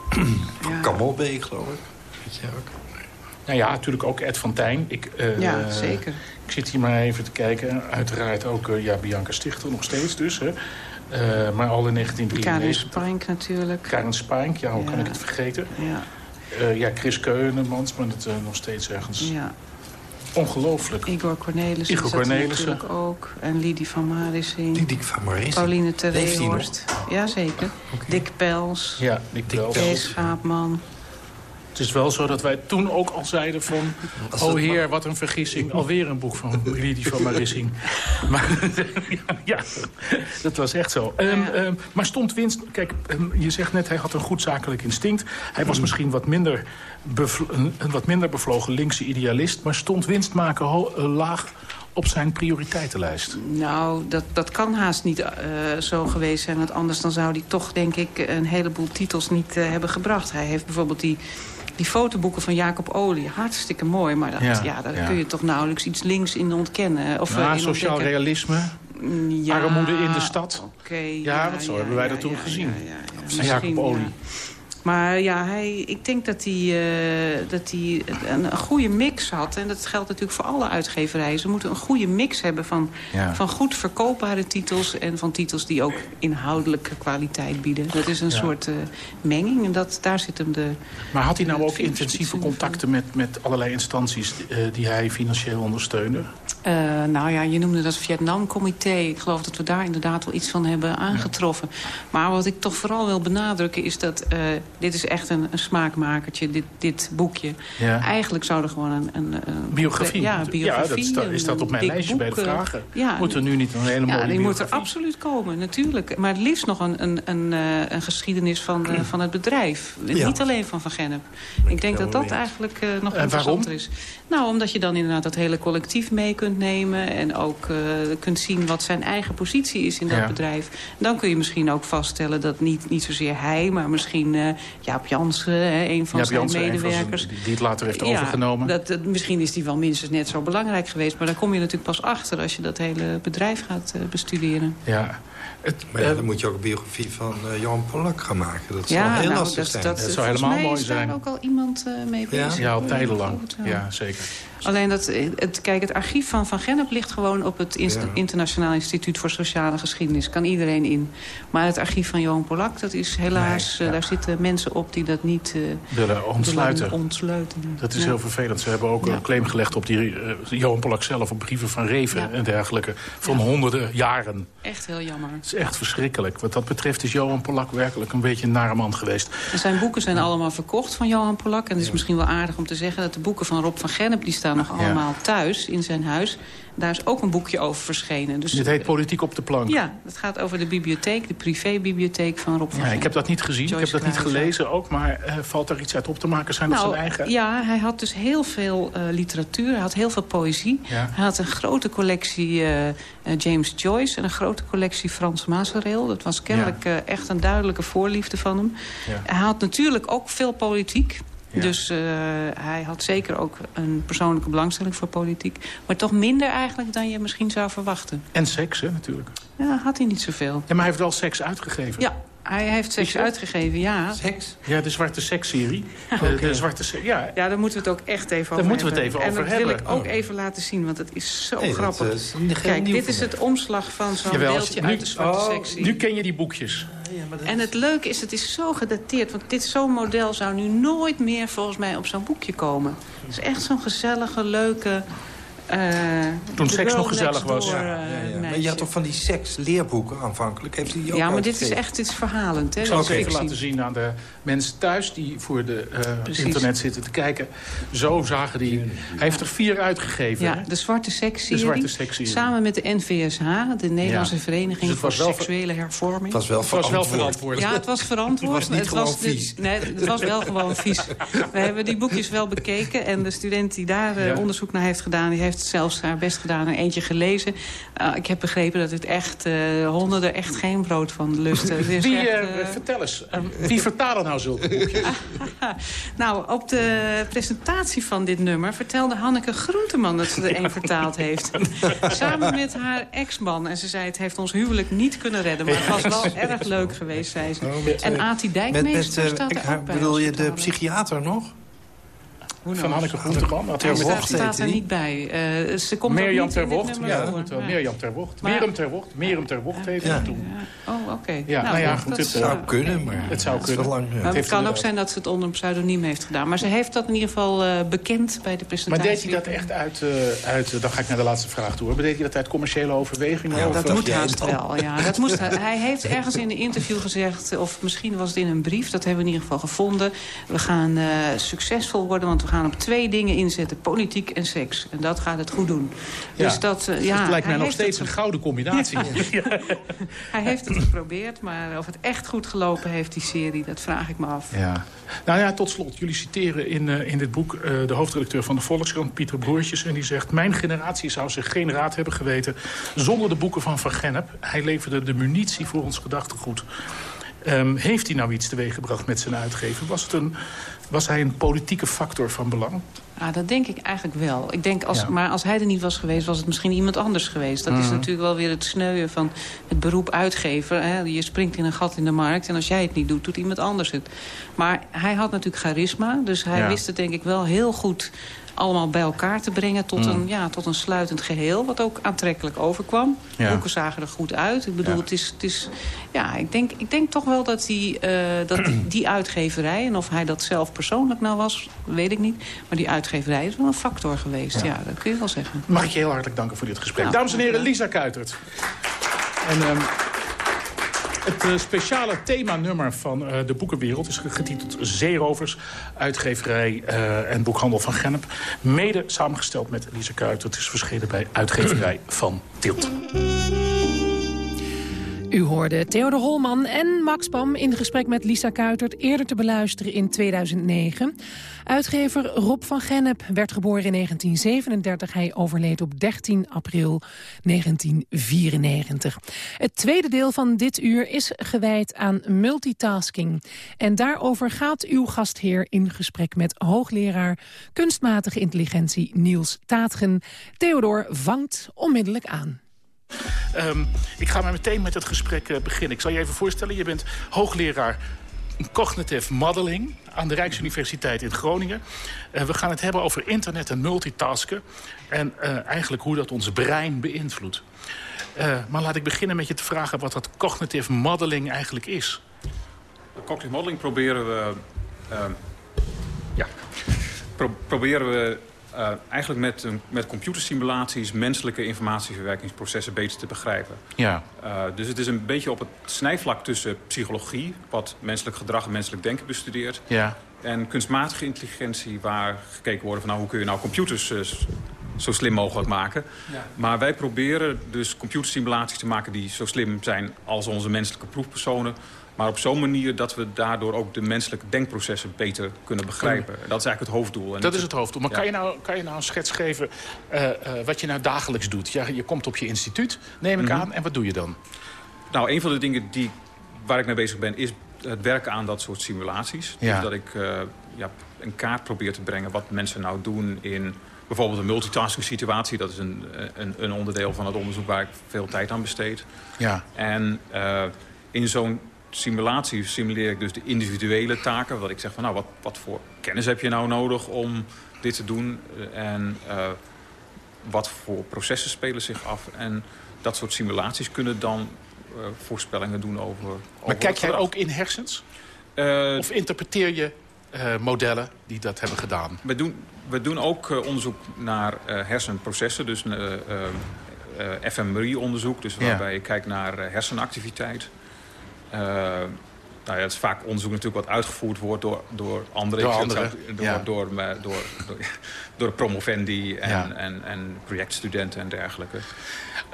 *clears throat* ja. Kamelbeek, geloof ik. Weet je ook. Nou ja, natuurlijk ook Ed van Tijn. Ik, uh, ja, zeker. Ik zit hier maar even te kijken. Uiteraard ook uh, ja, Bianca Stichter nog steeds dus. Hè. Uh, maar al in 1993. Karen Spink natuurlijk. Karen Spink, ja, hoe ja. kan ik het vergeten? Ja, ja Chris Keunemans, maar dat nog steeds ergens... Ja. Ongelooflijk. Igor Cornelissen. Igor Cornelissen. natuurlijk ook. En Lidie van Marissing. Lidie van Marissing. Pauline Terreehorst. Ja, zeker. Okay. Dick Pels. Ja, Dick Pels. Kees Schaapman. Het is wel zo dat wij toen ook al zeiden van... oh heer, wat een vergissing. Alweer een boek van Lydie van Marissing. *laughs* maar *laughs* ja, dat was echt zo. Um, um, maar stond winst... Kijk, um, je zegt net, hij had een goed zakelijk instinct. Hij was misschien wat minder, een, een wat minder bevlogen linkse idealist... maar stond winst maken laag op zijn prioriteitenlijst? Nou, dat, dat kan haast niet uh, zo geweest zijn. Want anders dan zou hij toch, denk ik, een heleboel titels niet uh, hebben gebracht. Hij heeft bijvoorbeeld die, die fotoboeken van Jacob Olie. Hartstikke mooi, maar dat, ja, ja daar ja. kun je toch nauwelijks iets links in ontkennen. Of, ja, in sociaal ontdekken. realisme. Ja, Armoede in de stad. Okay, ja, wat zo hebben wij dat toen gezien. ja, ja, ja. En Jacob Olie. Maar ja, hij, ik denk dat hij, uh, dat hij een, een, goede mix had. En dat geldt natuurlijk voor alle uitgeverijen. Ze moeten een goede mix hebben van, ja. van goed verkoopbare titels... en van titels die ook inhoudelijke kwaliteit bieden. Dat is een ja. soort uh, menging en dat, daar zit hem de... Maar had hij nou ook intensieve contacten met, met allerlei instanties... Uh, die hij financieel ondersteunde? Uh, nou ja, je noemde dat Vietnam-comité. Ik geloof dat we daar inderdaad wel iets van hebben aangetroffen. Ja. Maar wat ik toch vooral wil benadrukken is dat... Uh, dit is echt een, een smaakmakertje, dit, dit boekje. Ja. Eigenlijk zou er gewoon een... een, een biografie? Ja, biografie. Ja, dat is dat op mijn lijstje boek, bij de vragen. Ja, moet er nu niet een hele mooie Ja, die biografie? moet er absoluut komen, natuurlijk. Maar het liefst nog een, een, een, een geschiedenis van, de, van het bedrijf. Niet alleen van Van Gennep. Ik denk dat dat eigenlijk uh, nog interessanter is. Nou, omdat je dan inderdaad dat hele collectief mee kunt nemen... en ook uh, kunt zien wat zijn eigen positie is in dat Ja. bedrijf. Dan kun je misschien ook vaststellen dat niet, niet zozeer hij... maar misschien uh, Jaap Jansen, hè, een van Jaap zijn Jansen, een van medewerkers... zijn- die, die het later heeft Ja, overgenomen. Dat, dat, misschien is die wel minstens net zo belangrijk geweest... maar daar kom je natuurlijk pas achter als je dat hele bedrijf gaat uh, bestuderen. Ja. Het, Maar ja, eh, dan moet je ook een biografie van uh, Johan Polak gaan maken. Dat ja, heel nou, lastig dat, zijn. dat, Dat zou helemaal mij mooi is daar zijn. ook al iemand uh, mee Ja? bezig. ja, al Ik tijdenlang. Ja, zeker. Alleen dat, het, kijk, het archief van Van Gennep ligt gewoon op het Inst Ja. Internationaal Instituut voor Sociale Geschiedenis. Kan iedereen in. Maar het archief van Johan Polak, dat is helaas, Nee, ja. uh, daar zitten mensen op die dat niet uh, Willen ontsluiten. Dat is Ja. heel vervelend. Ze hebben ook Ja. een claim gelegd op die uh, Johan Polak zelf... op brieven van Reven Ja. en dergelijke. Van honderden jaren. Echt heel jammer. Het is echt verschrikkelijk. Wat dat betreft is Johan Polak werkelijk een beetje een nare man geweest. En zijn boeken zijn allemaal verkocht van Johan Polak. En het is misschien wel aardig om te zeggen dat de boeken van Rob van Gennep... die staan nog allemaal thuis in zijn huis. Daar is ook een boekje over verschenen. Dus, Dit heet Politiek op de plank. Ja, het gaat over de bibliotheek, de privébibliotheek van Rob van Ja, ik heb dat niet gezien, ik heb dat niet gelezen ook. Maar uh, valt er iets uit op te maken? Zijn dat Nou, zijn eigen? ja, hij had dus heel veel uh, literatuur. Hij had heel veel poëzie. Ja. Hij had een grote collectie uh, James Joyce... en een grote collectie Frans Mazereel. Dat was kennelijk ja. echt een duidelijke voorliefde van hem. Ja. Hij had natuurlijk ook veel politiek. Ja. Dus uh, hij had zeker ook een persoonlijke belangstelling voor politiek. Maar toch minder eigenlijk dan je misschien zou verwachten. En seks, hè, natuurlijk. Ja, had hij niet zoveel. Ja, maar hij heeft wel seks uitgegeven. Ja, hij heeft seks uitgegeven, ja. Seks? Ja, de Zwarte Seks-serie. *laughs* De, de Zwarte Se- ja. Ja, daar moeten we het ook echt even Daar over moeten we het hebben. even over en dat hebben. wil ik ook Oh. even laten zien, want het is zo Nee, grappig. eh, is Kijk, dit is het omslag van zo'n deeltje nu- uit de Zwarte oh. Nu ken je die boekjes. En het leuke is, het is zo gedateerd. Want dit zo'n model zou nu nooit meer volgens mij op zo'n boekje komen. Het is echt zo'n gezellige, leuke... Uh, Toen seks nog gezellig was. Door, Ja, uh, ja, ja. Maar je had toch van die seksleerboeken aanvankelijk? Heeft hij die ook Ja, maar dit is echt is verhalend. Hè? Ik zal het is even laten zien aan de mensen thuis... die voor de uh, Precies. internet zitten te kijken. Zo zagen die... Hij heeft er vier uitgegeven. Ja, de Zwarte Seks De Zwarte Seks-serie. Samen met de NVSH, de Nederlandse Ja. Vereniging Dus voor wel Seksuele Hervorming. Het was wel Het was wel verantwoord. Ja, het was verantwoord. Het was niet gewoon dit- vies. nee, het was wel gewoon vies. We hebben die boekjes wel bekeken. En de student die daar uh, Ja. onderzoek naar heeft gedaan... die heeft zelfs haar best gedaan en eentje gelezen. Uh, ik heb begrepen dat het echt... Uh, honden er echt geen brood van lusten. Is Wie, echt, uh, vertel eens, wie vertalen nou zulke boekjes? *laughs* nou, op de presentatie van dit nummer vertelde Hanneke Groenteman dat ze er een vertaald heeft. *laughs* Samen met haar ex-man. En ze zei, het heeft ons huwelijk niet kunnen redden. Maar het was wel erg leuk geweest, zei ze. Oh, met, en eh, Ati Dijkmeester met, uh, staat er ik, ook bij. bedoel je de psychiater nog? Van Hanneke Groenteman. Hij staat, staat er niet bij. Uh, ze komt Mirjam ter Wocht. Ja, goed, ja. Mirjam ter Wocht. Mirjam ter Wocht. Mirjam ter Wocht heet ja. toen. Oh, oké. Okay. Ja, nou, nou ja, goed, het zou kunnen, maar het zou kunnen. Lang, maar het kan ook zijn dat ze het onder een pseudoniem heeft gedaan. Maar ze heeft dat in ieder geval uh, bekend bij de presentatie. Maar deed hij dat echt uit, uh, uit dan ga ik naar de laatste vraag toe. Deed hij dat uit commerciële overwegingen? Ja, *laughs* dat moet haast wel, ja. Dat moest, hij heeft ergens in een interview gezegd, of misschien was het in een brief... dat hebben we in ieder geval gevonden. We gaan succesvol worden, want we gaan op twee dingen inzetten. Politiek en seks. En dat gaat het goed doen. Dus dat, uh, ja, het lijkt mij nog steeds een gouden combinatie. *laughs* hij heeft het geprobeerd, maar of het echt goed gelopen heeft, die serie, dat vraag ik me af. Ja. Nou ja, tot slot. Jullie citeren in, uh, in dit boek uh, de hoofdredacteur van de Volkskrant, Pieter Broertjes. En die zegt, mijn generatie zou zich geen raad hebben geweten zonder de boeken van Van Gennep. Hij leverde de munitie voor ons gedachtegoed. Um, heeft hij nou iets teweeggebracht met zijn uitgever? Was, het een, was hij een politieke factor van belang? Ah, dat denk ik eigenlijk wel. Ik denk als, Maar als hij er niet was geweest, was het misschien iemand anders geweest. Dat is mhm. natuurlijk wel weer het sneuien van het beroep uitgever. Hè? Je springt in een gat in de markt en als jij het niet doet, doet iemand anders het. Maar hij had natuurlijk charisma, dus hij wist het denk ik wel heel goed allemaal bij elkaar te brengen tot, mm. een, ja, tot een sluitend geheel. Wat ook aantrekkelijk overkwam. Ja. Boeken zagen er goed uit. Ik bedoel, het, is, het is... Ja, ik denk, ik denk toch wel dat, die, uh, dat die, die, uitgeverij... en of hij dat zelf persoonlijk nou was, weet ik niet. Maar die uitgeverij is wel een factor geweest. Ja, dat kun je wel zeggen. Mag ik je heel hartelijk danken voor dit gesprek. Dames en heren, Lisa Kuitert. En... Um, het uh, speciale themanummer van uh, de boekenwereld is getiteld Zeerovers, uitgeverij uh, en boekhandel van Gennep. Mede samengesteld met Lise Kuit. Het is verschenen bij uitgeverij van Tilt. U hoorde Theodor Holman en Max Pam in gesprek met Lisa Kuitert... eerder te beluisteren in 2009. Uitgever Rob van Gennep werd geboren in 1937. Hij overleed op 13 april 1994. Het tweede deel van dit uur is gewijd aan multitasking. En daarover gaat uw gastheer in gesprek met hoogleraar... kunstmatige intelligentie Niels Taatgen. Theodor vangt onmiddellijk aan. Um, ik ga maar meteen met het gesprek uh, beginnen. Ik zal je even voorstellen, je bent hoogleraar Cognitive Modeling aan de Rijksuniversiteit in Groningen. Uh, we gaan het hebben over internet en multitasken. En uh, eigenlijk hoe dat ons brein beïnvloedt. maar laat ik beginnen met je te vragen wat dat cognitive modeling eigenlijk is. Cognitive modeling proberen we... ja, pro proberen we uh, eigenlijk met, met computersimulaties menselijke informatieverwerkingsprocessen beter te begrijpen. Ja. Uh, dus het is een beetje op het snijvlak tussen psychologie, wat menselijk gedrag en menselijk denken bestudeert, ja. en kunstmatige intelligentie, waar gekeken wordt van nou, hoe kun je nou computers uh, zo slim mogelijk maken. Ja. Maar wij proberen dus computersimulaties te maken die zo slim zijn als onze menselijke proefpersonen. Maar op zo'n manier dat we daardoor ook de menselijke denkprocessen beter kunnen begrijpen. Dat is eigenlijk het hoofddoel. En dat is het hoofddoel. Maar kan, je nou, kan je nou een schets geven uh, uh, wat je nou dagelijks doet? Ja, je komt op je instituut, neem ik mm -hmm. aan. En wat doe je dan? Nou, een van de dingen die, waar ik mee bezig ben... is het werken aan dat soort simulaties. Ja. Dus dat ik uh, ja, een kaart probeer te brengen wat mensen nou doen in bijvoorbeeld een multitasking situatie. Dat is een, een, een, onderdeel van het onderzoek waar ik veel tijd aan besteed. Ja. En in zo'n simulatie simuleer ik dus de individuele taken. Wat ik zeg van nou, wat, wat voor kennis heb je nou nodig om dit te doen? En uh, wat voor processen spelen zich af? En dat soort simulaties kunnen dan uh, voorspellingen doen over... Maar over kijk jij ook in hersens? Uh, of interpreteer je modellen die dat hebben gedaan? We doen, we doen ook onderzoek naar hersenprocessen. Dus fMRI-onderzoek. Dus waarbij ja. je kijkt naar hersenactiviteit. Uh, nou ja, het is vaak onderzoek natuurlijk wat uitgevoerd wordt door, door anderen. Door, anderen. door, ja. door, door, door, door, promovendi en, ja. en, en projectstudenten en dergelijke.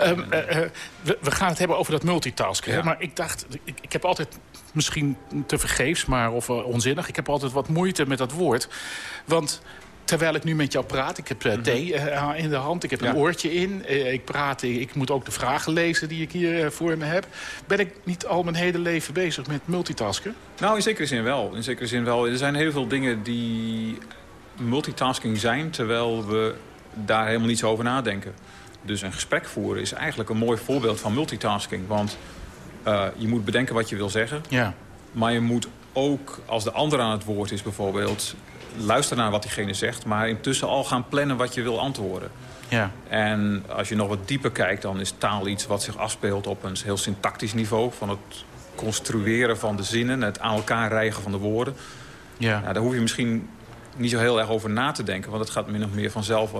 Um, uh, uh, we, we, gaan het hebben over dat multitasken. Ja. Maar ik dacht, ik, ik heb altijd misschien te vergeefs, maar of onzinnig... ik heb altijd wat moeite met dat woord. Want terwijl ik nu met jou praat. Ik heb uh, thee uh, in de hand, ik heb een oortje in. Uh, ik praat, ik moet ook de vragen lezen die ik hier voor me heb. Ben ik niet al mijn hele leven bezig met multitasken? Nou, in zekere zin wel. In zekere zin wel. Er zijn heel veel dingen die multitasking zijn... terwijl we daar helemaal niet zo over nadenken. Dus een gesprek voeren is eigenlijk een mooi voorbeeld van multitasking. Want je moet bedenken wat je wil zeggen. Ja. Maar je moet ook, als de ander aan het woord is bijvoorbeeld luisteren naar wat diegene zegt... maar intussen al gaan plannen wat je wil antwoorden. Ja. En als je nog wat dieper kijkt, dan is taal iets wat zich afspeelt op een heel syntactisch niveau. Van het construeren van de zinnen, het aan elkaar rijgen van de woorden. Ja. Nou, daar hoef je misschien niet zo heel erg over na te denken. Want het gaat min of meer vanzelf.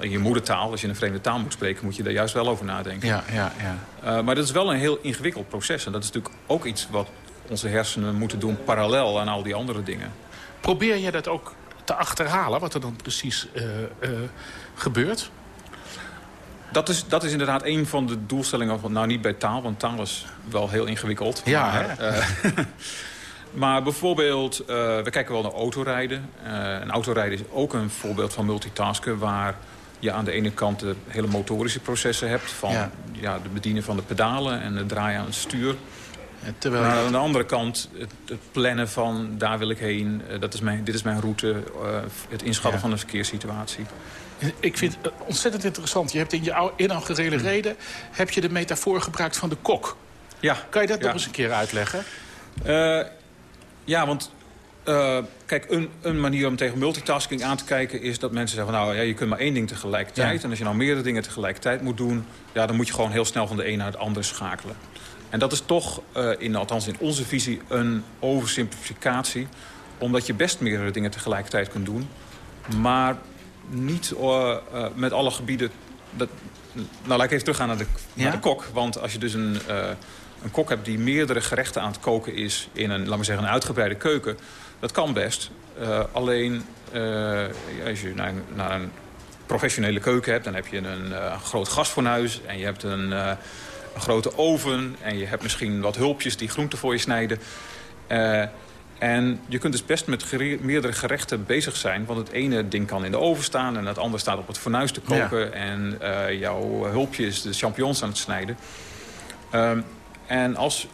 In je moedertaal, als je een vreemde taal moet spreken... moet je daar juist wel over nadenken. Ja, ja, ja. Uh, maar dat is wel een heel ingewikkeld proces. En dat is natuurlijk ook iets wat onze hersenen moeten doen... parallel aan al die andere dingen. Probeer je dat ook te achterhalen, wat er dan precies uh, uh, gebeurt? Dat is, dat is inderdaad een van de doelstellingen. Van, nou, niet bij taal, want taal is wel heel ingewikkeld. Ja, maar, uh, *laughs* maar bijvoorbeeld, we kijken wel naar autorijden. Uh, en autorijden is ook een voorbeeld van multitasken... waar je aan de ene kant de hele motorische processen hebt... van ja. ja de bedienen van de pedalen en het draaien aan het stuur... Terwijl... Maar aan de andere kant, het, het, plannen van daar wil ik heen, dat is mijn, dit is mijn route, het inschatten ja. van de verkeerssituatie. Ik vind het ontzettend interessant. Je hebt in je inaugurele Hmm. reden heb je de metafoor gebruikt van de kok. Ja. Kan je dat ja. nog eens een keer uitleggen? Uh, ja, want uh, kijk, een, een, manier om tegen multitasking aan te kijken... is dat mensen zeggen, nou ja, je kunt maar één ding tegelijkertijd. Ja. En als je nou meerdere dingen tegelijkertijd moet doen... Ja, dan moet je gewoon heel snel van de een naar het ander schakelen. En dat is toch, uh, in, althans in onze visie, een oversimplificatie. Omdat je best meerdere dingen tegelijkertijd kunt doen. Maar niet uh, uh, met alle gebieden... Dat, nou, laat ik even teruggaan naar de, Ja? naar de kok. Want als je dus een, een kok hebt die meerdere gerechten aan het koken is... in een, laat maar zeggen, een uitgebreide keuken... dat kan best. Alleen als je naar, naar, een professionele keuken hebt... dan heb je een groot gasfornuis en je hebt een, een, grote oven... en je hebt misschien wat hulpjes die groenten voor je snijden... En je kunt dus best met gere meerdere gerechten bezig zijn. Want het ene ding kan in de oven staan en het andere staat op het fornuis te koken. Ja. En uh, jouw hulpje is de champignons aan het snijden. Um, en, als,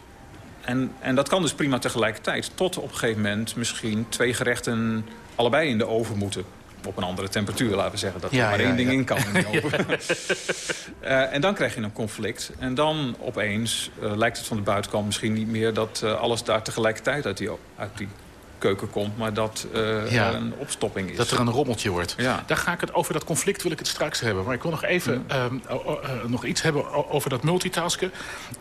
en, en dat kan dus prima tegelijkertijd. Tot op een gegeven moment misschien twee gerechten allebei in de oven moeten. Op een andere temperatuur, laten we zeggen. Dat ja, er maar ja, één ding ja. in kan. *laughs* In uh, *laughs* en dan krijg je een conflict. En dan opeens uh, lijkt het van de buitenkant misschien niet meer... dat uh, alles daar tegelijkertijd uit die, uit die keuken komt... maar dat uh, Ja. er een opstopping is. Dat er een rommeltje wordt. Ja. Daar ga ik het over dat conflict wil ik het straks hebben. Maar ik wil nog even um, uh, uh, nog iets hebben over dat multitasken.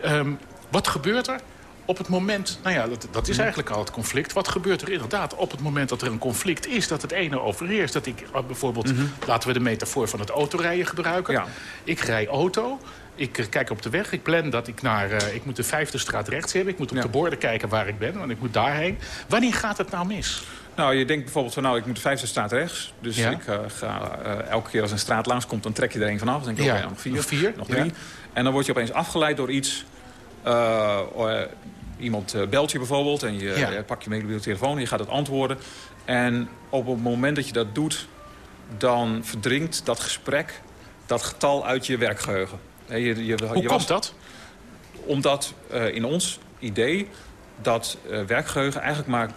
Um, wat gebeurt er op het moment... Nou ja, dat, dat is eigenlijk al het conflict. Wat gebeurt er inderdaad op het moment dat er een conflict is... dat het ene overheerst? Dat ik uh, bijvoorbeeld... Laten we de metafoor van het autorijden gebruiken. Ja. Ik rij auto... Ik uh, kijk op de weg, ik plan dat ik naar... Uh, ik moet de vijfde straat rechts hebben. Ik moet op Ja. de borden kijken waar ik ben, want ik moet daarheen. Wanneer gaat het nou mis? Nou, je denkt bijvoorbeeld van, nou, ik moet de vijfde straat rechts. Dus Ja. ik uh, ga uh, elke keer als een straat langs komt, dan trek je er een vanaf. Dan denk je, Ja. nog vier, Nog vier, nog ja. drie. En dan word je opeens afgeleid door iets... Uh, uh, iemand uh, belt je bijvoorbeeld en je Ja. uh, pak je mobiele telefoon en je gaat het antwoorden. En op het moment dat je dat doet, dan verdringt dat gesprek dat getal uit je werkgeheugen. Hè, Je, je, Hoe je komt dat? Omdat uh, in ons idee dat uh, werkgeheugen eigenlijk maar,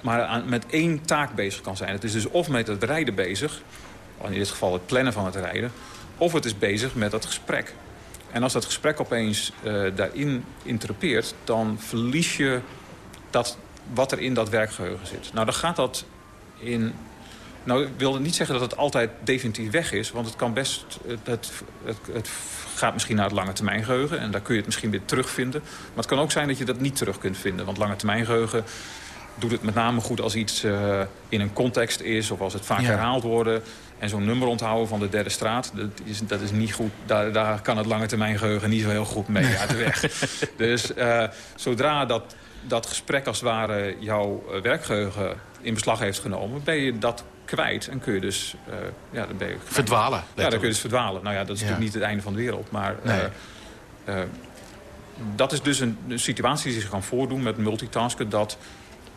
maar aan, met één taak bezig kan zijn. Het is dus of met het rijden bezig, in dit geval het plannen van het rijden... of het is bezig met dat gesprek. En als dat gesprek opeens uh, daarin interrupeert... dan verlies je dat, wat er in dat werkgeheugen zit. Nou, dan gaat dat in... Nou, ik wil niet zeggen dat het altijd definitief weg is... want het kan best... Het, het, het, het gaat misschien naar het lange termijn geheugen... en daar kun je het misschien weer terugvinden. Maar het kan ook zijn dat je dat niet terug kunt vinden. Want lange termijn geheugen doet het met name goed als iets uh, in een context is... of als het vaak Ja. herhaald wordt. En zo'n nummer onthouden van de derde straat, dat is, dat is niet goed. Daar, daar kan het lange termijn geheugen niet zo heel goed mee uit de weg. *laughs* dus uh, zodra dat, dat gesprek als het ware jouw uh, werkgeheugen in beslag heeft genomen... ben je dat kwijt en kun je dus... Uh, ja, dan ben je kwijt. Verdwalen, Ja, dan kun je dus verdwalen. Nou ja, dat is Ja. natuurlijk niet het einde van de wereld. Maar Nee. uh, dat is dus een, een situatie die zich kan voordoen met multitasken... dat,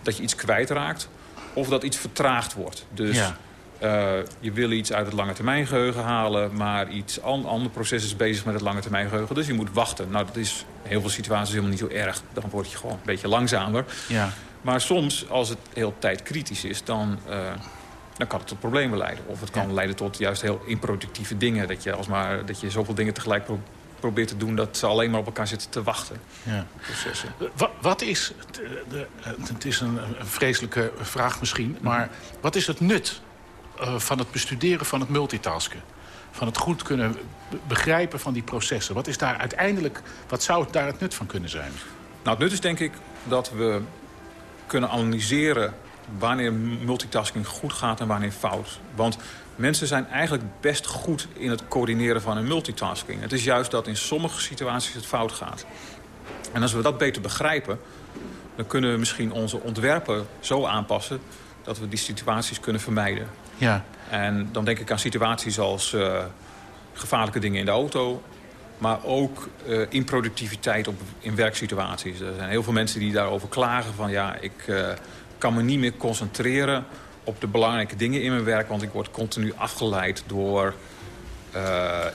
dat je iets kwijtraakt of dat iets vertraagd wordt. Dus Ja. Uh, je wil iets uit het lange termijn geheugen halen... maar iets an, ander proces is bezig met het lange termijn geheugen. Dus je moet wachten. Nou, dat is in heel veel situaties helemaal niet zo erg. Dan word je gewoon een beetje langzamer. Ja. Maar soms, als het heel tijd kritisch is, dan, uh, dan kan het tot problemen leiden. Of het kan Ja. leiden tot juist heel improductieve dingen. Dat je, als maar, dat je zoveel dingen tegelijk pro probeert te doen... dat ze alleen maar op elkaar zitten te wachten. Ja. Processen. Wat, wat is... De, de, het is een, een, vreselijke vraag misschien... maar wat is het nut uh, van het bestuderen van het multitasken? Van het goed kunnen begrijpen van die processen. Wat, is daar uiteindelijk, wat zou daar het nut van kunnen zijn? Nou, het nut is denk ik dat we kunnen analyseren wanneer multitasking goed gaat en wanneer fout. Want mensen zijn eigenlijk best goed in het coördineren van een multitasking. Het is juist dat in sommige situaties het fout gaat. En als we dat beter begrijpen, dan kunnen we misschien onze ontwerpen zo aanpassen... dat we die situaties kunnen vermijden. Ja. En dan denk ik aan situaties als uh, gevaarlijke dingen in de auto... maar ook uh, improductiviteit op, in werksituaties. Er zijn heel veel mensen die daarover klagen van... ja, ik uh, kan me niet meer concentreren op de belangrijke dingen in mijn werk... want ik word continu afgeleid door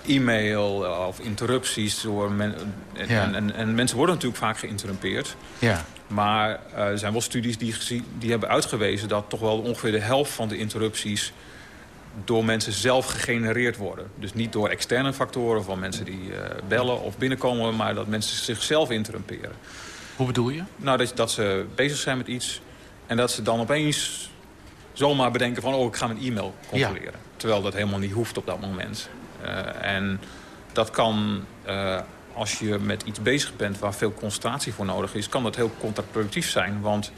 e-mail of interrupties. Door men, en, ja. en, en, en, mensen worden natuurlijk vaak geïnterrumpeerd. Ja. Maar uh, er zijn wel studies die, die hebben uitgewezen... dat toch wel ongeveer de helft van de interrupties door mensen zelf gegenereerd worden. Dus niet door externe factoren van mensen die uh, bellen of binnenkomen... maar dat mensen zichzelf interrumperen. Hoe bedoel je? Nou, dat, dat ze bezig zijn met iets... en dat ze dan opeens zomaar bedenken van... oh, ik ga mijn e-mail controleren. Ja. Terwijl dat helemaal niet hoeft op dat moment. Uh, en dat kan, uh, als je met iets bezig bent waar veel concentratie voor nodig is... kan dat heel contraproductief zijn, want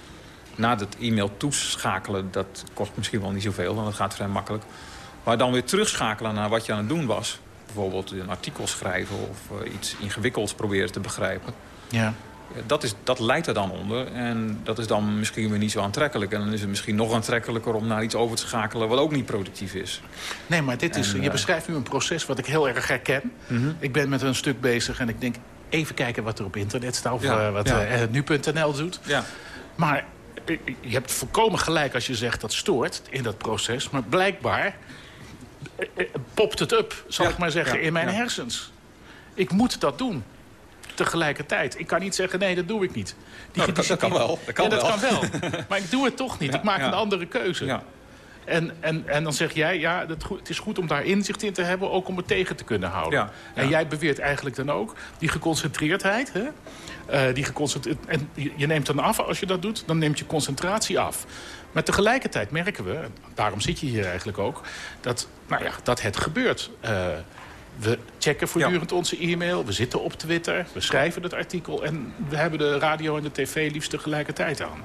na dat e-mail toeschakelen... dat kost misschien wel niet zoveel, want dat gaat vrij makkelijk. Maar dan weer terugschakelen naar wat je aan het doen was... bijvoorbeeld een artikel schrijven of uh, iets ingewikkelds proberen te begrijpen... Ja dat, is, dat leidt er dan onder. En dat is dan misschien weer niet zo aantrekkelijk. En dan is het misschien nog aantrekkelijker om naar iets over te schakelen... wat ook niet productief is. Nee, maar dit is, en, je uh, beschrijft nu een proces wat ik heel erg herken. Mhm. Ik ben met een stuk bezig en ik denk... even kijken wat er op internet staat of ja, uh, wat ja. uh, nu.nl doet. Ja. Maar je hebt volkomen gelijk als je zegt dat stoort in dat proces. Maar blijkbaar popt het up, zal ja, ik maar zeggen, in mijn hersens. Ik moet dat doen tegelijkertijd. Ik kan niet zeggen, nee, dat doe ik niet. Die nou, dat, dat, kan wel. Dat kan ja, dat wel. kan wel. *laughs* maar ik doe het toch niet. Ja, ik maak ja. een andere keuze. Ja. En, en, en dan zeg jij, ja, dat, het is goed om daar inzicht in te hebben... ook om het tegen te kunnen houden. En jij beweert eigenlijk dan ook die geconcentreerdheid... Hè? Uh, die geconcentreerd, en je neemt dan af, als je dat doet, dan neemt je concentratie af. Maar tegelijkertijd merken we, daarom zit je hier eigenlijk ook... dat, nou ja, dat het gebeurt. Uh, we checken voortdurend ja. onze e-mail, we zitten op Twitter, we schrijven het artikel... en we hebben de radio en de tv liefst tegelijkertijd aan.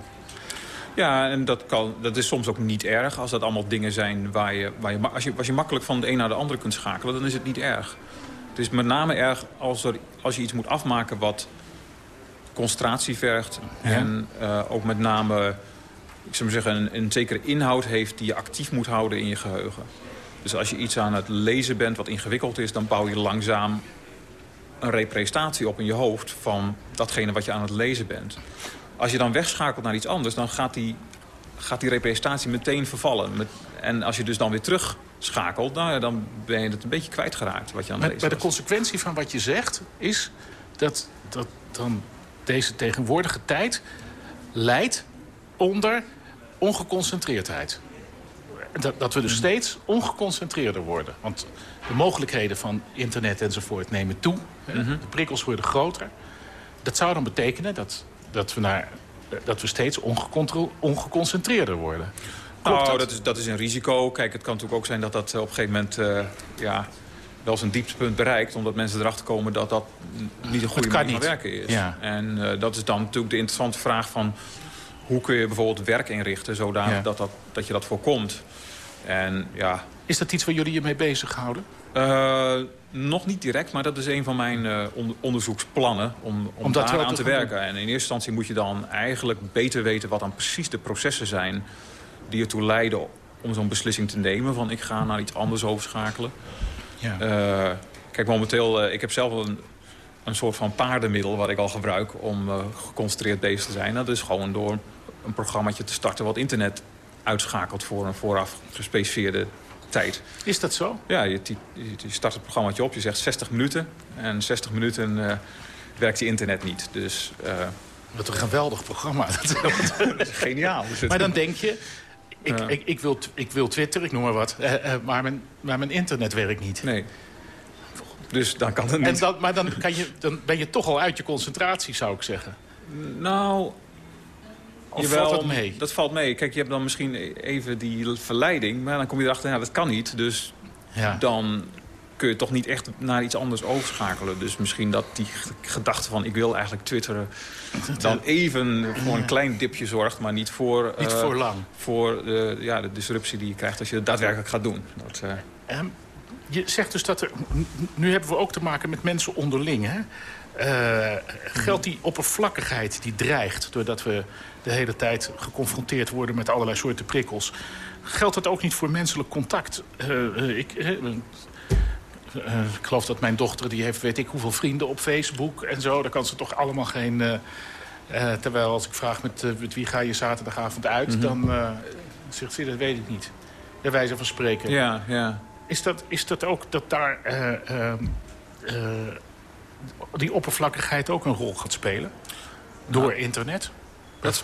Ja, en dat, kan, dat is soms ook niet erg als dat allemaal dingen zijn waar je... Waar je als, je als je makkelijk van de een naar de andere kunt schakelen, dan is het niet erg. Het is met name erg als, er, als je iets moet afmaken wat concentratie vergt... Ja. en uh, ook met name ik zou maar zeggen, een, een zekere inhoud heeft die je actief moet houden in je geheugen. Dus als je iets aan het lezen bent wat ingewikkeld is... dan bouw je langzaam een representatie op in je hoofd... van datgene wat je aan het lezen bent. Als je dan wegschakelt naar iets anders... dan gaat die, gaat die representatie meteen vervallen. Met, en als je dus dan weer terugschakelt... Nou, dan ben je het een beetje kwijtgeraakt wat je aan het lezen Bij de consequentie van wat je zegt is... dat, dat dan deze tegenwoordige tijd leidt onder ongeconcentreerdheid dat, dat we dus steeds ongeconcentreerder worden. Want de mogelijkheden van internet enzovoort nemen toe. Mm -hmm. De prikkels worden groter. Dat zou dan betekenen dat, dat, we, naar, dat we steeds ongeconcentreerder worden. Klopt nou, dat? Dat, is, dat is een risico. Kijk, het kan natuurlijk ook zijn dat dat op een gegeven moment... Uh, ja, wel zijn dieptepunt bereikt. Omdat mensen erachter komen dat dat niet een goede manier van werken is. Ja. En uh, dat is dan natuurlijk de interessante vraag van... hoe kun je bijvoorbeeld werk inrichten zodat ja. dat, dat, dat je dat voorkomt. En, ja. Is dat iets waar jullie je mee bezighouden? Uh, nog niet direct, maar dat is een van mijn uh, on onderzoeksplannen om, om, om daar aan te werken. En in eerste instantie moet je dan eigenlijk beter weten wat dan precies de processen zijn... die ertoe leiden om zo'n beslissing te nemen. Van ik ga naar iets anders overschakelen. Ja. Uh, kijk, momenteel, ik heb zelf een, een soort van paardenmiddel wat ik al gebruik om geconcentreerd bezig te zijn. Dat is gewoon door een programmaatje te starten wat internet uitschakelt voor een vooraf gespecificeerde tijd. Is dat zo? Ja, je, je start het programmaatje op, je zegt 60 minuten. En 60 minuten uh, werkt je internet niet. Dus, uh, Wat een geweldig programma. *laughs* dat is geniaal. *laughs* Maar dan denk je, ik, ik, ik, wil, ik wil Twitter, ik noem maar wat. Uh, maar, mijn, maar mijn internet werkt niet. Nee. Dus dan kan het niet. En dan, maar dan, kan je, dan ben je toch al uit je concentratie, zou ik zeggen. Nou, Of Jawel, valt dat mee? Dat valt mee. Kijk, je hebt dan misschien even die verleiding... maar dan kom je erachter, ja, dat kan niet. Dus Ja. dan kun je toch niet echt naar iets anders overschakelen. Dus misschien dat die gedachte van... ik wil eigenlijk twitteren... dan even voor een klein dipje zorgt... maar niet voor, Niet eh, voor lang. voor de, ja, de disruptie die je krijgt... als je het daadwerkelijk gaat doen. Dat, eh, Ehm, je zegt dus dat er... Nu hebben we ook te maken met mensen onderling, hè? Eh, geldt die oppervlakkigheid die dreigt... doordat we de hele tijd geconfronteerd worden met allerlei soorten prikkels... geldt dat ook niet voor menselijk contact? Eh, eh, ik, ik geloof dat mijn dochter, die heeft weet ik hoeveel vrienden op Facebook en zo. Daar kan ze toch allemaal geen... terwijl als ik vraag met, met wie ga je zaterdagavond uit... dan eh, zegt ze, dat weet ik niet. Bij wijze van spreken. ja, ja. Is dat, is dat ook dat daar eh, ehm, eh, die oppervlakkigheid ook een rol gaat spelen? Door internet?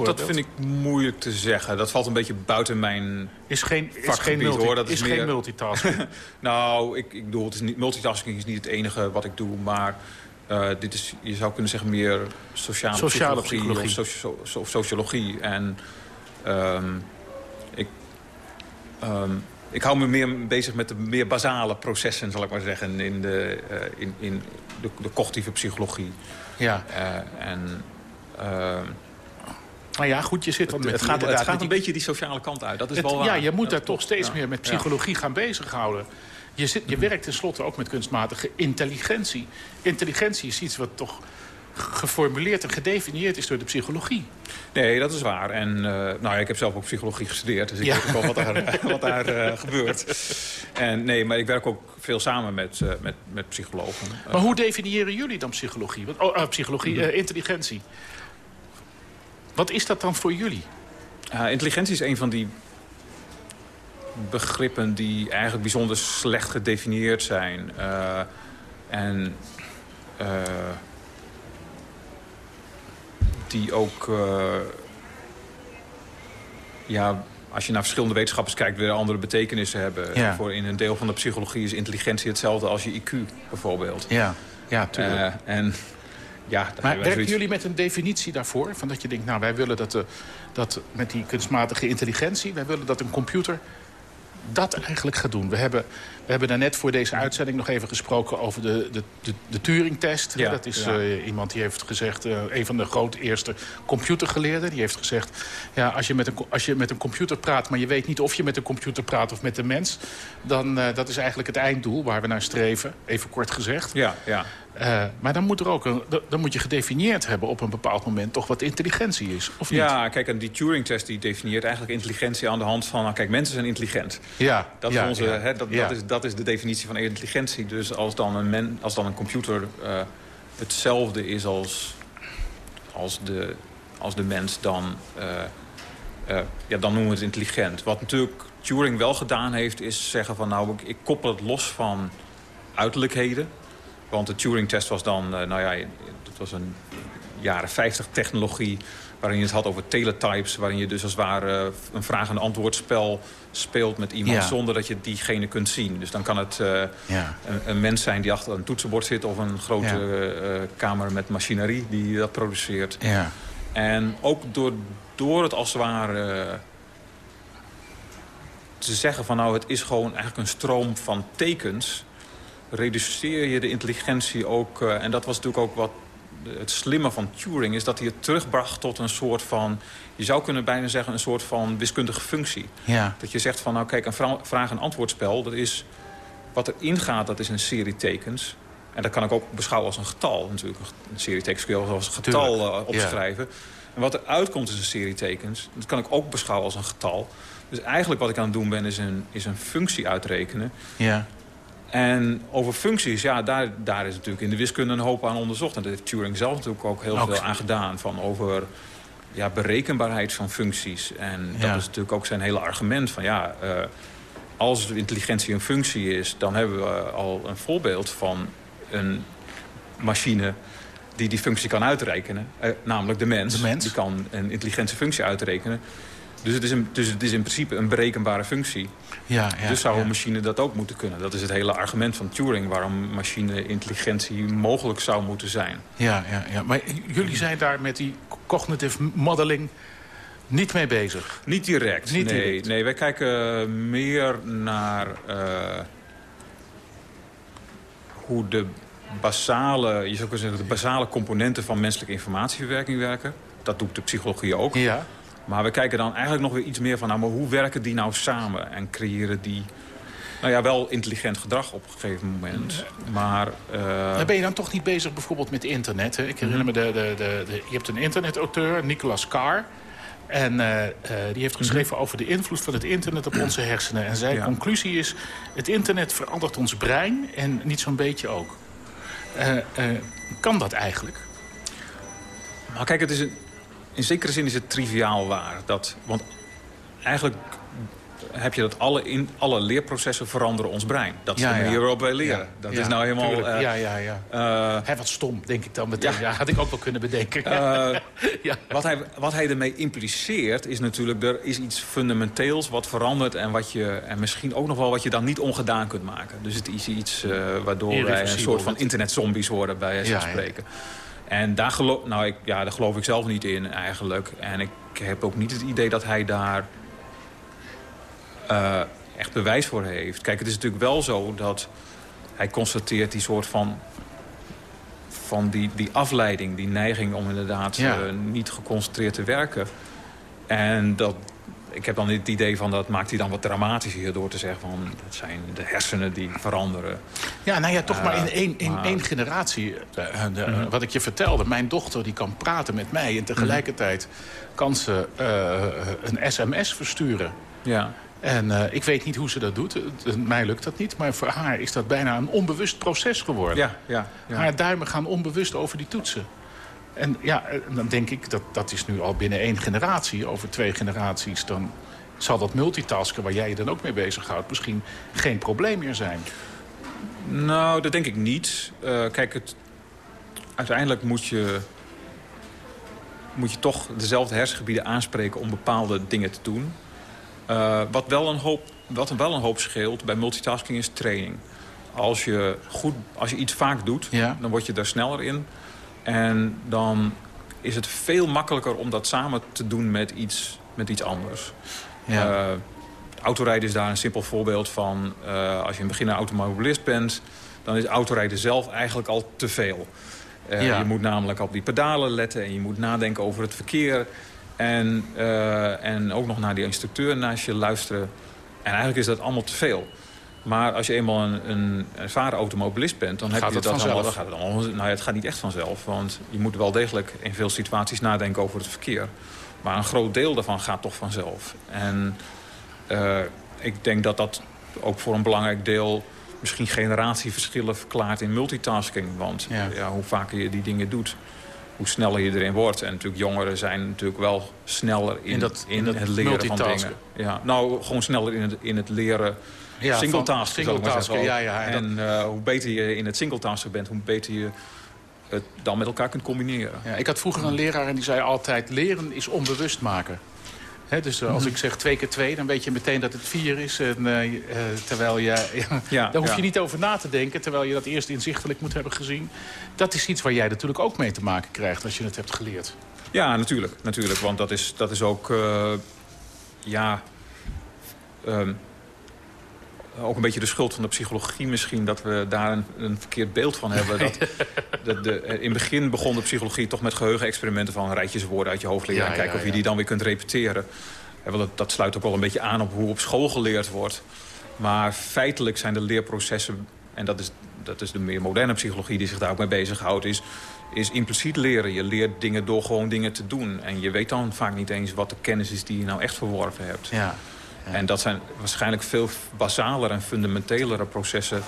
Dat, vind ik moeilijk te zeggen. Dat valt een beetje buiten mijn... Is geen, is geen, multi- hoor. Dat is is geen multitasking. *laughs* Nou, ik, ik bedoel, het is niet, multitasking is niet het enige wat ik doe. Maar eh, dit is, je zou kunnen zeggen, meer sociale, Sociale psychologie, psychologie. Of, soci- so- of sociologie. En ehm, ik, ehm, ik hou me meer bezig met de meer basale processen, zal ik maar zeggen, in de, eh, in, in de, de cognitieve psychologie. ja. Eh, en ehm, Maar ja, goed, je zit het die- gaat, het gaat een die- beetje die sociale kant uit. Dat is het- wel waar. Ja, je moet daar toch steeds Ja. meer met Ja. psychologie gaan bezighouden. Je, zit, je werkt tenslotte ook met kunstmatige intelligentie. Intelligentie is iets wat toch geformuleerd en gedefinieerd is door de psychologie. Nee, dat is waar. En eh, nou, ja, ik heb zelf ook psychologie gestudeerd, dus ik Ja. weet ook wel wat daar, *laughs* wat daar eh, gebeurt. En nee, maar ik werk ook veel samen met, eh, met, met psychologen. Maar hoe definiëren jullie dan psychologie? Oh, psychologie, eh, intelligentie. Wat is dat dan voor jullie? intelligentie is een van die begrippen die eigenlijk bijzonder slecht gedefinieerd zijn. En die ook... eh, ja, als je naar verschillende wetenschappers kijkt... weer andere betekenissen hebben. Ja. Voor in een deel van de psychologie is intelligentie hetzelfde als je IQ, bijvoorbeeld. Ja, ja Eh, en ja, Maar werken zoiets- jullie met een definitie daarvoor? Van dat je denkt, nou, wij willen dat, de, dat met die kunstmatige intelligentie... wij willen dat een computer dat eigenlijk gaat doen. We hebben, we hebben daarnet voor deze uitzending nog even gesproken... over de, de, de, de Turing-test. Ja, dat is ja. eh, iemand die heeft gezegd... eh, een van de groot eerste computergeleerden... die heeft gezegd... ja, als je, met een, als je met een computer praat... maar je weet niet of je met een computer praat of met een mens... dan uh, dat is eigenlijk het einddoel waar we naar streven. Even kort gezegd. Ja, ja. Uh, maar dan moet, er ook een, dan moet je gedefinieerd hebben op een bepaald moment... toch wat intelligentie is, of niet? Ja, kijk, en die Turing-test die definieert eigenlijk intelligentie aan de hand van... Nou, kijk, mensen zijn intelligent. Ja, dat, ja, is onze, ja, hè, dat, ja. dat, is, dat is de definitie van intelligentie. Dus als dan een, men, als dan een computer uh, hetzelfde is als, als, de, als de mens... Dan, uh, uh, ja, dan noemen we het intelligent. Wat natuurlijk Turing wel gedaan heeft, is zeggen van... nou, ik, ik koppel het los van uiterlijkheden... Want de Turing-test was dan, uh, nou ja, dat was een jaren 50 technologie... waarin je het had over teletypes... waarin je dus als het ware een vraag- en antwoordspel speelt met iemand... Ja. zonder dat je diegene kunt zien. Dus dan kan het uh, ja. een, een, mens zijn die achter een toetsenbord zit... of een grote ja. uh, kamer met machinerie die dat produceert. Ja. En ook door, door het als het ware te zeggen van... nou, het is gewoon eigenlijk een stroom van tekens reduceer je de intelligentie ook... Uh, en dat was natuurlijk ook wat het slimme van Turing... is dat hij het terugbracht tot een soort van... je zou kunnen bijna zeggen een soort van wiskundige functie. Ja. Dat je zegt van, nou kijk, een vraag- en antwoordspel... dat is, wat erin gaat, dat is een serie tekens. En dat kan ik ook beschouwen als een getal natuurlijk. Een serie tekens kun je als een getal uh, opschrijven. Ja. En wat er uitkomt is een serie tekens. Dat kan ik ook beschouwen als een getal. Dus eigenlijk wat ik aan het doen ben, is een, is een functie uitrekenen... Ja. En over functies, ja, daar, daar is natuurlijk in de wiskunde een hoop aan onderzocht. En daar heeft Turing zelf natuurlijk ook heel veel aan gedaan. Van over ja, berekenbaarheid van functies. En dat is natuurlijk ook zijn hele argument van ja... Uh, als intelligentie een functie is, dan hebben we al een voorbeeld van een machine die die functie kan uitrekenen. Uh, namelijk de mens. de mens. Die kan een intelligente functie uitrekenen. Dus het, is een, dus het is in principe een berekenbare functie. Ja, ja, dus zou ja. een machine dat ook moeten kunnen. Dat is het hele argument van Turing... waarom machine-intelligentie mogelijk zou moeten zijn. Ja, ja, ja. Maar jullie zijn daar met die cognitive modeling niet mee bezig? Niet direct. Niet nee, direct. nee, wij kijken meer naar eh, hoe de basale, je zou kunnen zeggen, de basale componenten van menselijke informatieverwerking werken. Dat doet de psychologie ook. Ja. Maar we kijken dan eigenlijk nog weer iets meer van, nou, maar hoe werken die nou samen? En creëren die, nou ja, wel intelligent gedrag op een gegeven moment. Maar, eh, Dan ben je dan toch niet bezig bijvoorbeeld met internet? Hè? Ik herinner me, de, de, de, de- je hebt een internetauteur, Nicolas Carr. En eh, eh, die heeft geschreven over de invloed van het internet op onze hersenen. En zijn Ja. conclusie is, het internet verandert ons brein en niet zo'n beetje ook. Kan dat eigenlijk? Maar kijk, het is een, in zekere zin is het triviaal waar. Dat, want eigenlijk heb je dat alle, in, alle leerprocessen veranderen ons brein. Dat is Ja, de ja. manier waarop wij leren. Ja, dat is nou helemaal... eh, ja, ja, ja. eh, Hè, wat stom, denk ik dan meteen. Ja. had ik ook wel kunnen bedenken. eh, *laughs* ja. wat, hij, wat hij ermee impliceert is natuurlijk... er is iets fundamenteels wat verandert... en, wat je, en misschien ook nog wel wat je dan niet ongedaan kunt maken. Dus het is iets waardoor wij een soort van internetzombies worden... bij spreken. En daar geloof, nou, ik, ja, daar geloof ik zelf niet in eigenlijk. En ik heb ook niet het idee dat hij daar eh, echt bewijs voor heeft. Kijk, het is natuurlijk wel zo dat hij constateert die soort van... van die, die afleiding, die neiging om inderdaad Ja. eh, niet geconcentreerd te werken. En dat, ik heb dan het idee van dat maakt hij dan wat dramatischer door te zeggen van... dat zijn de hersenen die veranderen. Ja, nou ja, toch maar in Eh, één, in maar- één generatie. eh, de- Wat ik je vertelde, mijn dochter die kan praten met mij... en tegelijkertijd kan ze eh, een sms versturen. Ja. En eh, ik weet niet hoe ze dat doet. Mij lukt dat niet. Maar voor haar is dat bijna een onbewust proces geworden. Ja, ja, ja. Haar duimen gaan onbewust over die toetsen. En ja, dan denk ik, dat, dat is nu al binnen één generatie. Over twee generaties, dan zal dat multitasken... waar jij je dan ook mee bezighoudt, misschien geen probleem meer zijn. Nou, dat denk ik niet. Eh, kijk, het, uiteindelijk moet je, moet je toch dezelfde hersengebieden aanspreken om bepaalde dingen te doen. Eh, wat, wel een hoop, wat wel een hoop scheelt bij multitasking is training. Als je, goed, als je iets vaak doet, Ja. dan word je daar sneller in. En dan is het veel makkelijker om dat samen te doen met iets, met iets anders. Ja. Eh, autorijden is daar een simpel voorbeeld van. Eh, als je een beginner automobilist bent... dan is autorijden zelf eigenlijk al te veel. Eh, Ja. Je moet namelijk op die pedalen letten... en je moet nadenken over het verkeer. En, en ook nog naar die instructeur naast je luisteren. En eigenlijk is dat allemaal te veel. Maar als je eenmaal een, een ervaren automobilist bent... dan heb Gaat je het dat vanzelf? allemaal... dan Gaat het, allemaal nou ja, het gaat niet echt vanzelf. Want je moet wel degelijk in veel situaties nadenken over het verkeer. Maar een groot deel daarvan gaat toch vanzelf. En eh, ik denk dat dat ook voor een belangrijk deel... misschien generatieverschillen verklaart in multitasking. Want Ja. ja. hoe vaker je die dingen doet, hoe sneller je erin wordt. En natuurlijk jongeren zijn natuurlijk wel sneller in, In dat- in in dat het leren van dingen. Ja, nou, gewoon sneller in het, in het leren Ja, ik maar singletasken, zeggen. ja, ja. En En eh, hoe beter je in het singletasken bent, hoe beter je het dan met elkaar kunt combineren. Ja, ik had vroeger een leraar en die zei altijd... leren is onbewust maken. Dus eh, als ik zeg twee keer twee, dan weet je meteen dat het vier is. En, eh, terwijl je, *laughs* ja, daar hoef je ja. niet over na te denken... terwijl je dat eerst inzichtelijk moet hebben gezien. Dat is iets waar jij natuurlijk ook mee te maken krijgt... als je het hebt geleerd. Ja, natuurlijk. natuurlijk want dat is, dat is ook... ja... ehm, ook een beetje de schuld van de psychologie misschien... dat we daar een, een verkeerd beeld van hebben. Dat, *laughs* dat de, in het begin begon de psychologie toch met geheugenexperimenten... van rijtjes woorden uit je hoofd leren... Ja, en kijken ja, of je die dan weer kunt repeteren. Ja, dat sluit ook wel een beetje aan op hoe op school geleerd wordt. Maar feitelijk zijn de leerprocessen... en dat is, dat is de meer moderne psychologie die zich daar ook mee bezighoudt... is, is impliciet leren. Je leert dingen door gewoon dingen te doen. En je weet dan vaak niet eens wat de kennis is die je nou echt verworven hebt. Ja. En dat zijn waarschijnlijk veel basaler en fundamentelere processen...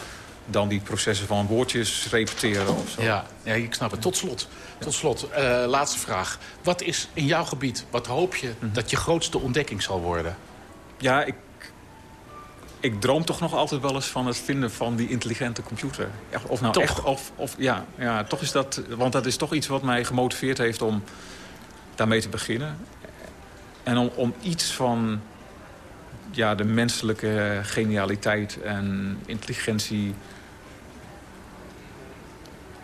dan die processen van woordjes repeteren of zo. Ja, ja, ik snap het. Tot slot, tot slot eh, laatste vraag. Wat is in jouw gebied, wat hoop je dat je grootste ontdekking zal worden? Ja, ik, ik droom toch nog altijd wel eens van het vinden van die intelligente computer. Of nou Toch? echt, of, of ja, ja, toch is dat... Want dat is toch iets wat mij gemotiveerd heeft om daarmee te beginnen. En om, om iets van ja, de menselijke genialiteit en intelligentie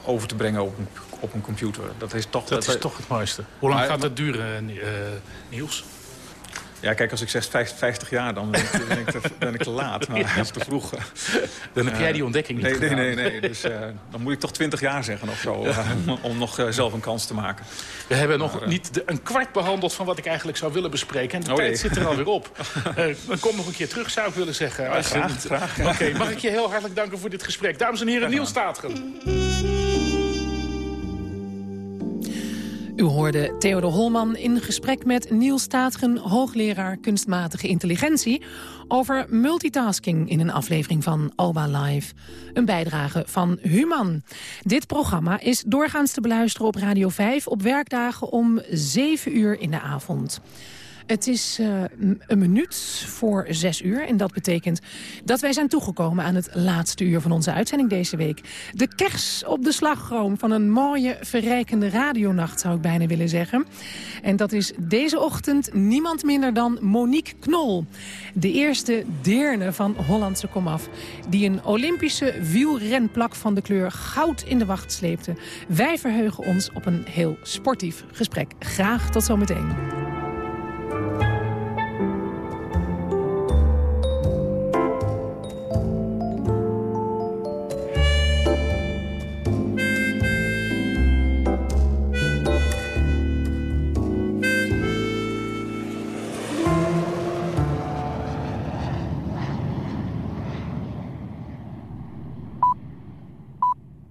over te brengen op een, op een computer. Dat is toch, dat, is toch het mooiste. Hoe lang gaat dat duren, uh, Niels? Ja, kijk, als ik zeg 50 jaar, dan ben ik, ben ik, te, ben ik te laat. Maar *laughs* ja. te vroeg. Dan heb jij die ontdekking niet nee, nee, nee, nee, Dus uh, dan moet ik toch 20 jaar zeggen of zo. Uh, om nog uh, zelf een kans te maken. We hebben nog niet de, een kwart behandeld van wat ik eigenlijk zou willen bespreken. En de oh, tijd zit er alweer op. *laughs* kom nog een keer terug, zou ik willen zeggen. Ja, graag, graag. Oké, okay, mag ik je heel hartelijk danken voor dit gesprek. Dames en heren, Niels Staatgen. U hoorde Theodor Holman in gesprek met Niels Staatgen... hoogleraar kunstmatige intelligentie... over multitasking in een aflevering van Alba Live. Een bijdrage van Human. Dit programma is doorgaans te beluisteren op Radio 5... op werkdagen om 7 uur in de avond. Het is uh, een minuut voor zes uur. En dat betekent dat wij zijn toegekomen aan het laatste uur van onze uitzending deze week. De kers op de slagroom van een mooie, verrijkende radionacht, zou ik bijna willen zeggen. En dat is deze ochtend niemand minder dan Monique Knol. De eerste deerne van Hollandse komaf. Die een Olympische wielrenplak van de kleur goud in de wacht sleepte. Wij verheugen ons op een heel sportief gesprek. Graag tot zometeen. Bye.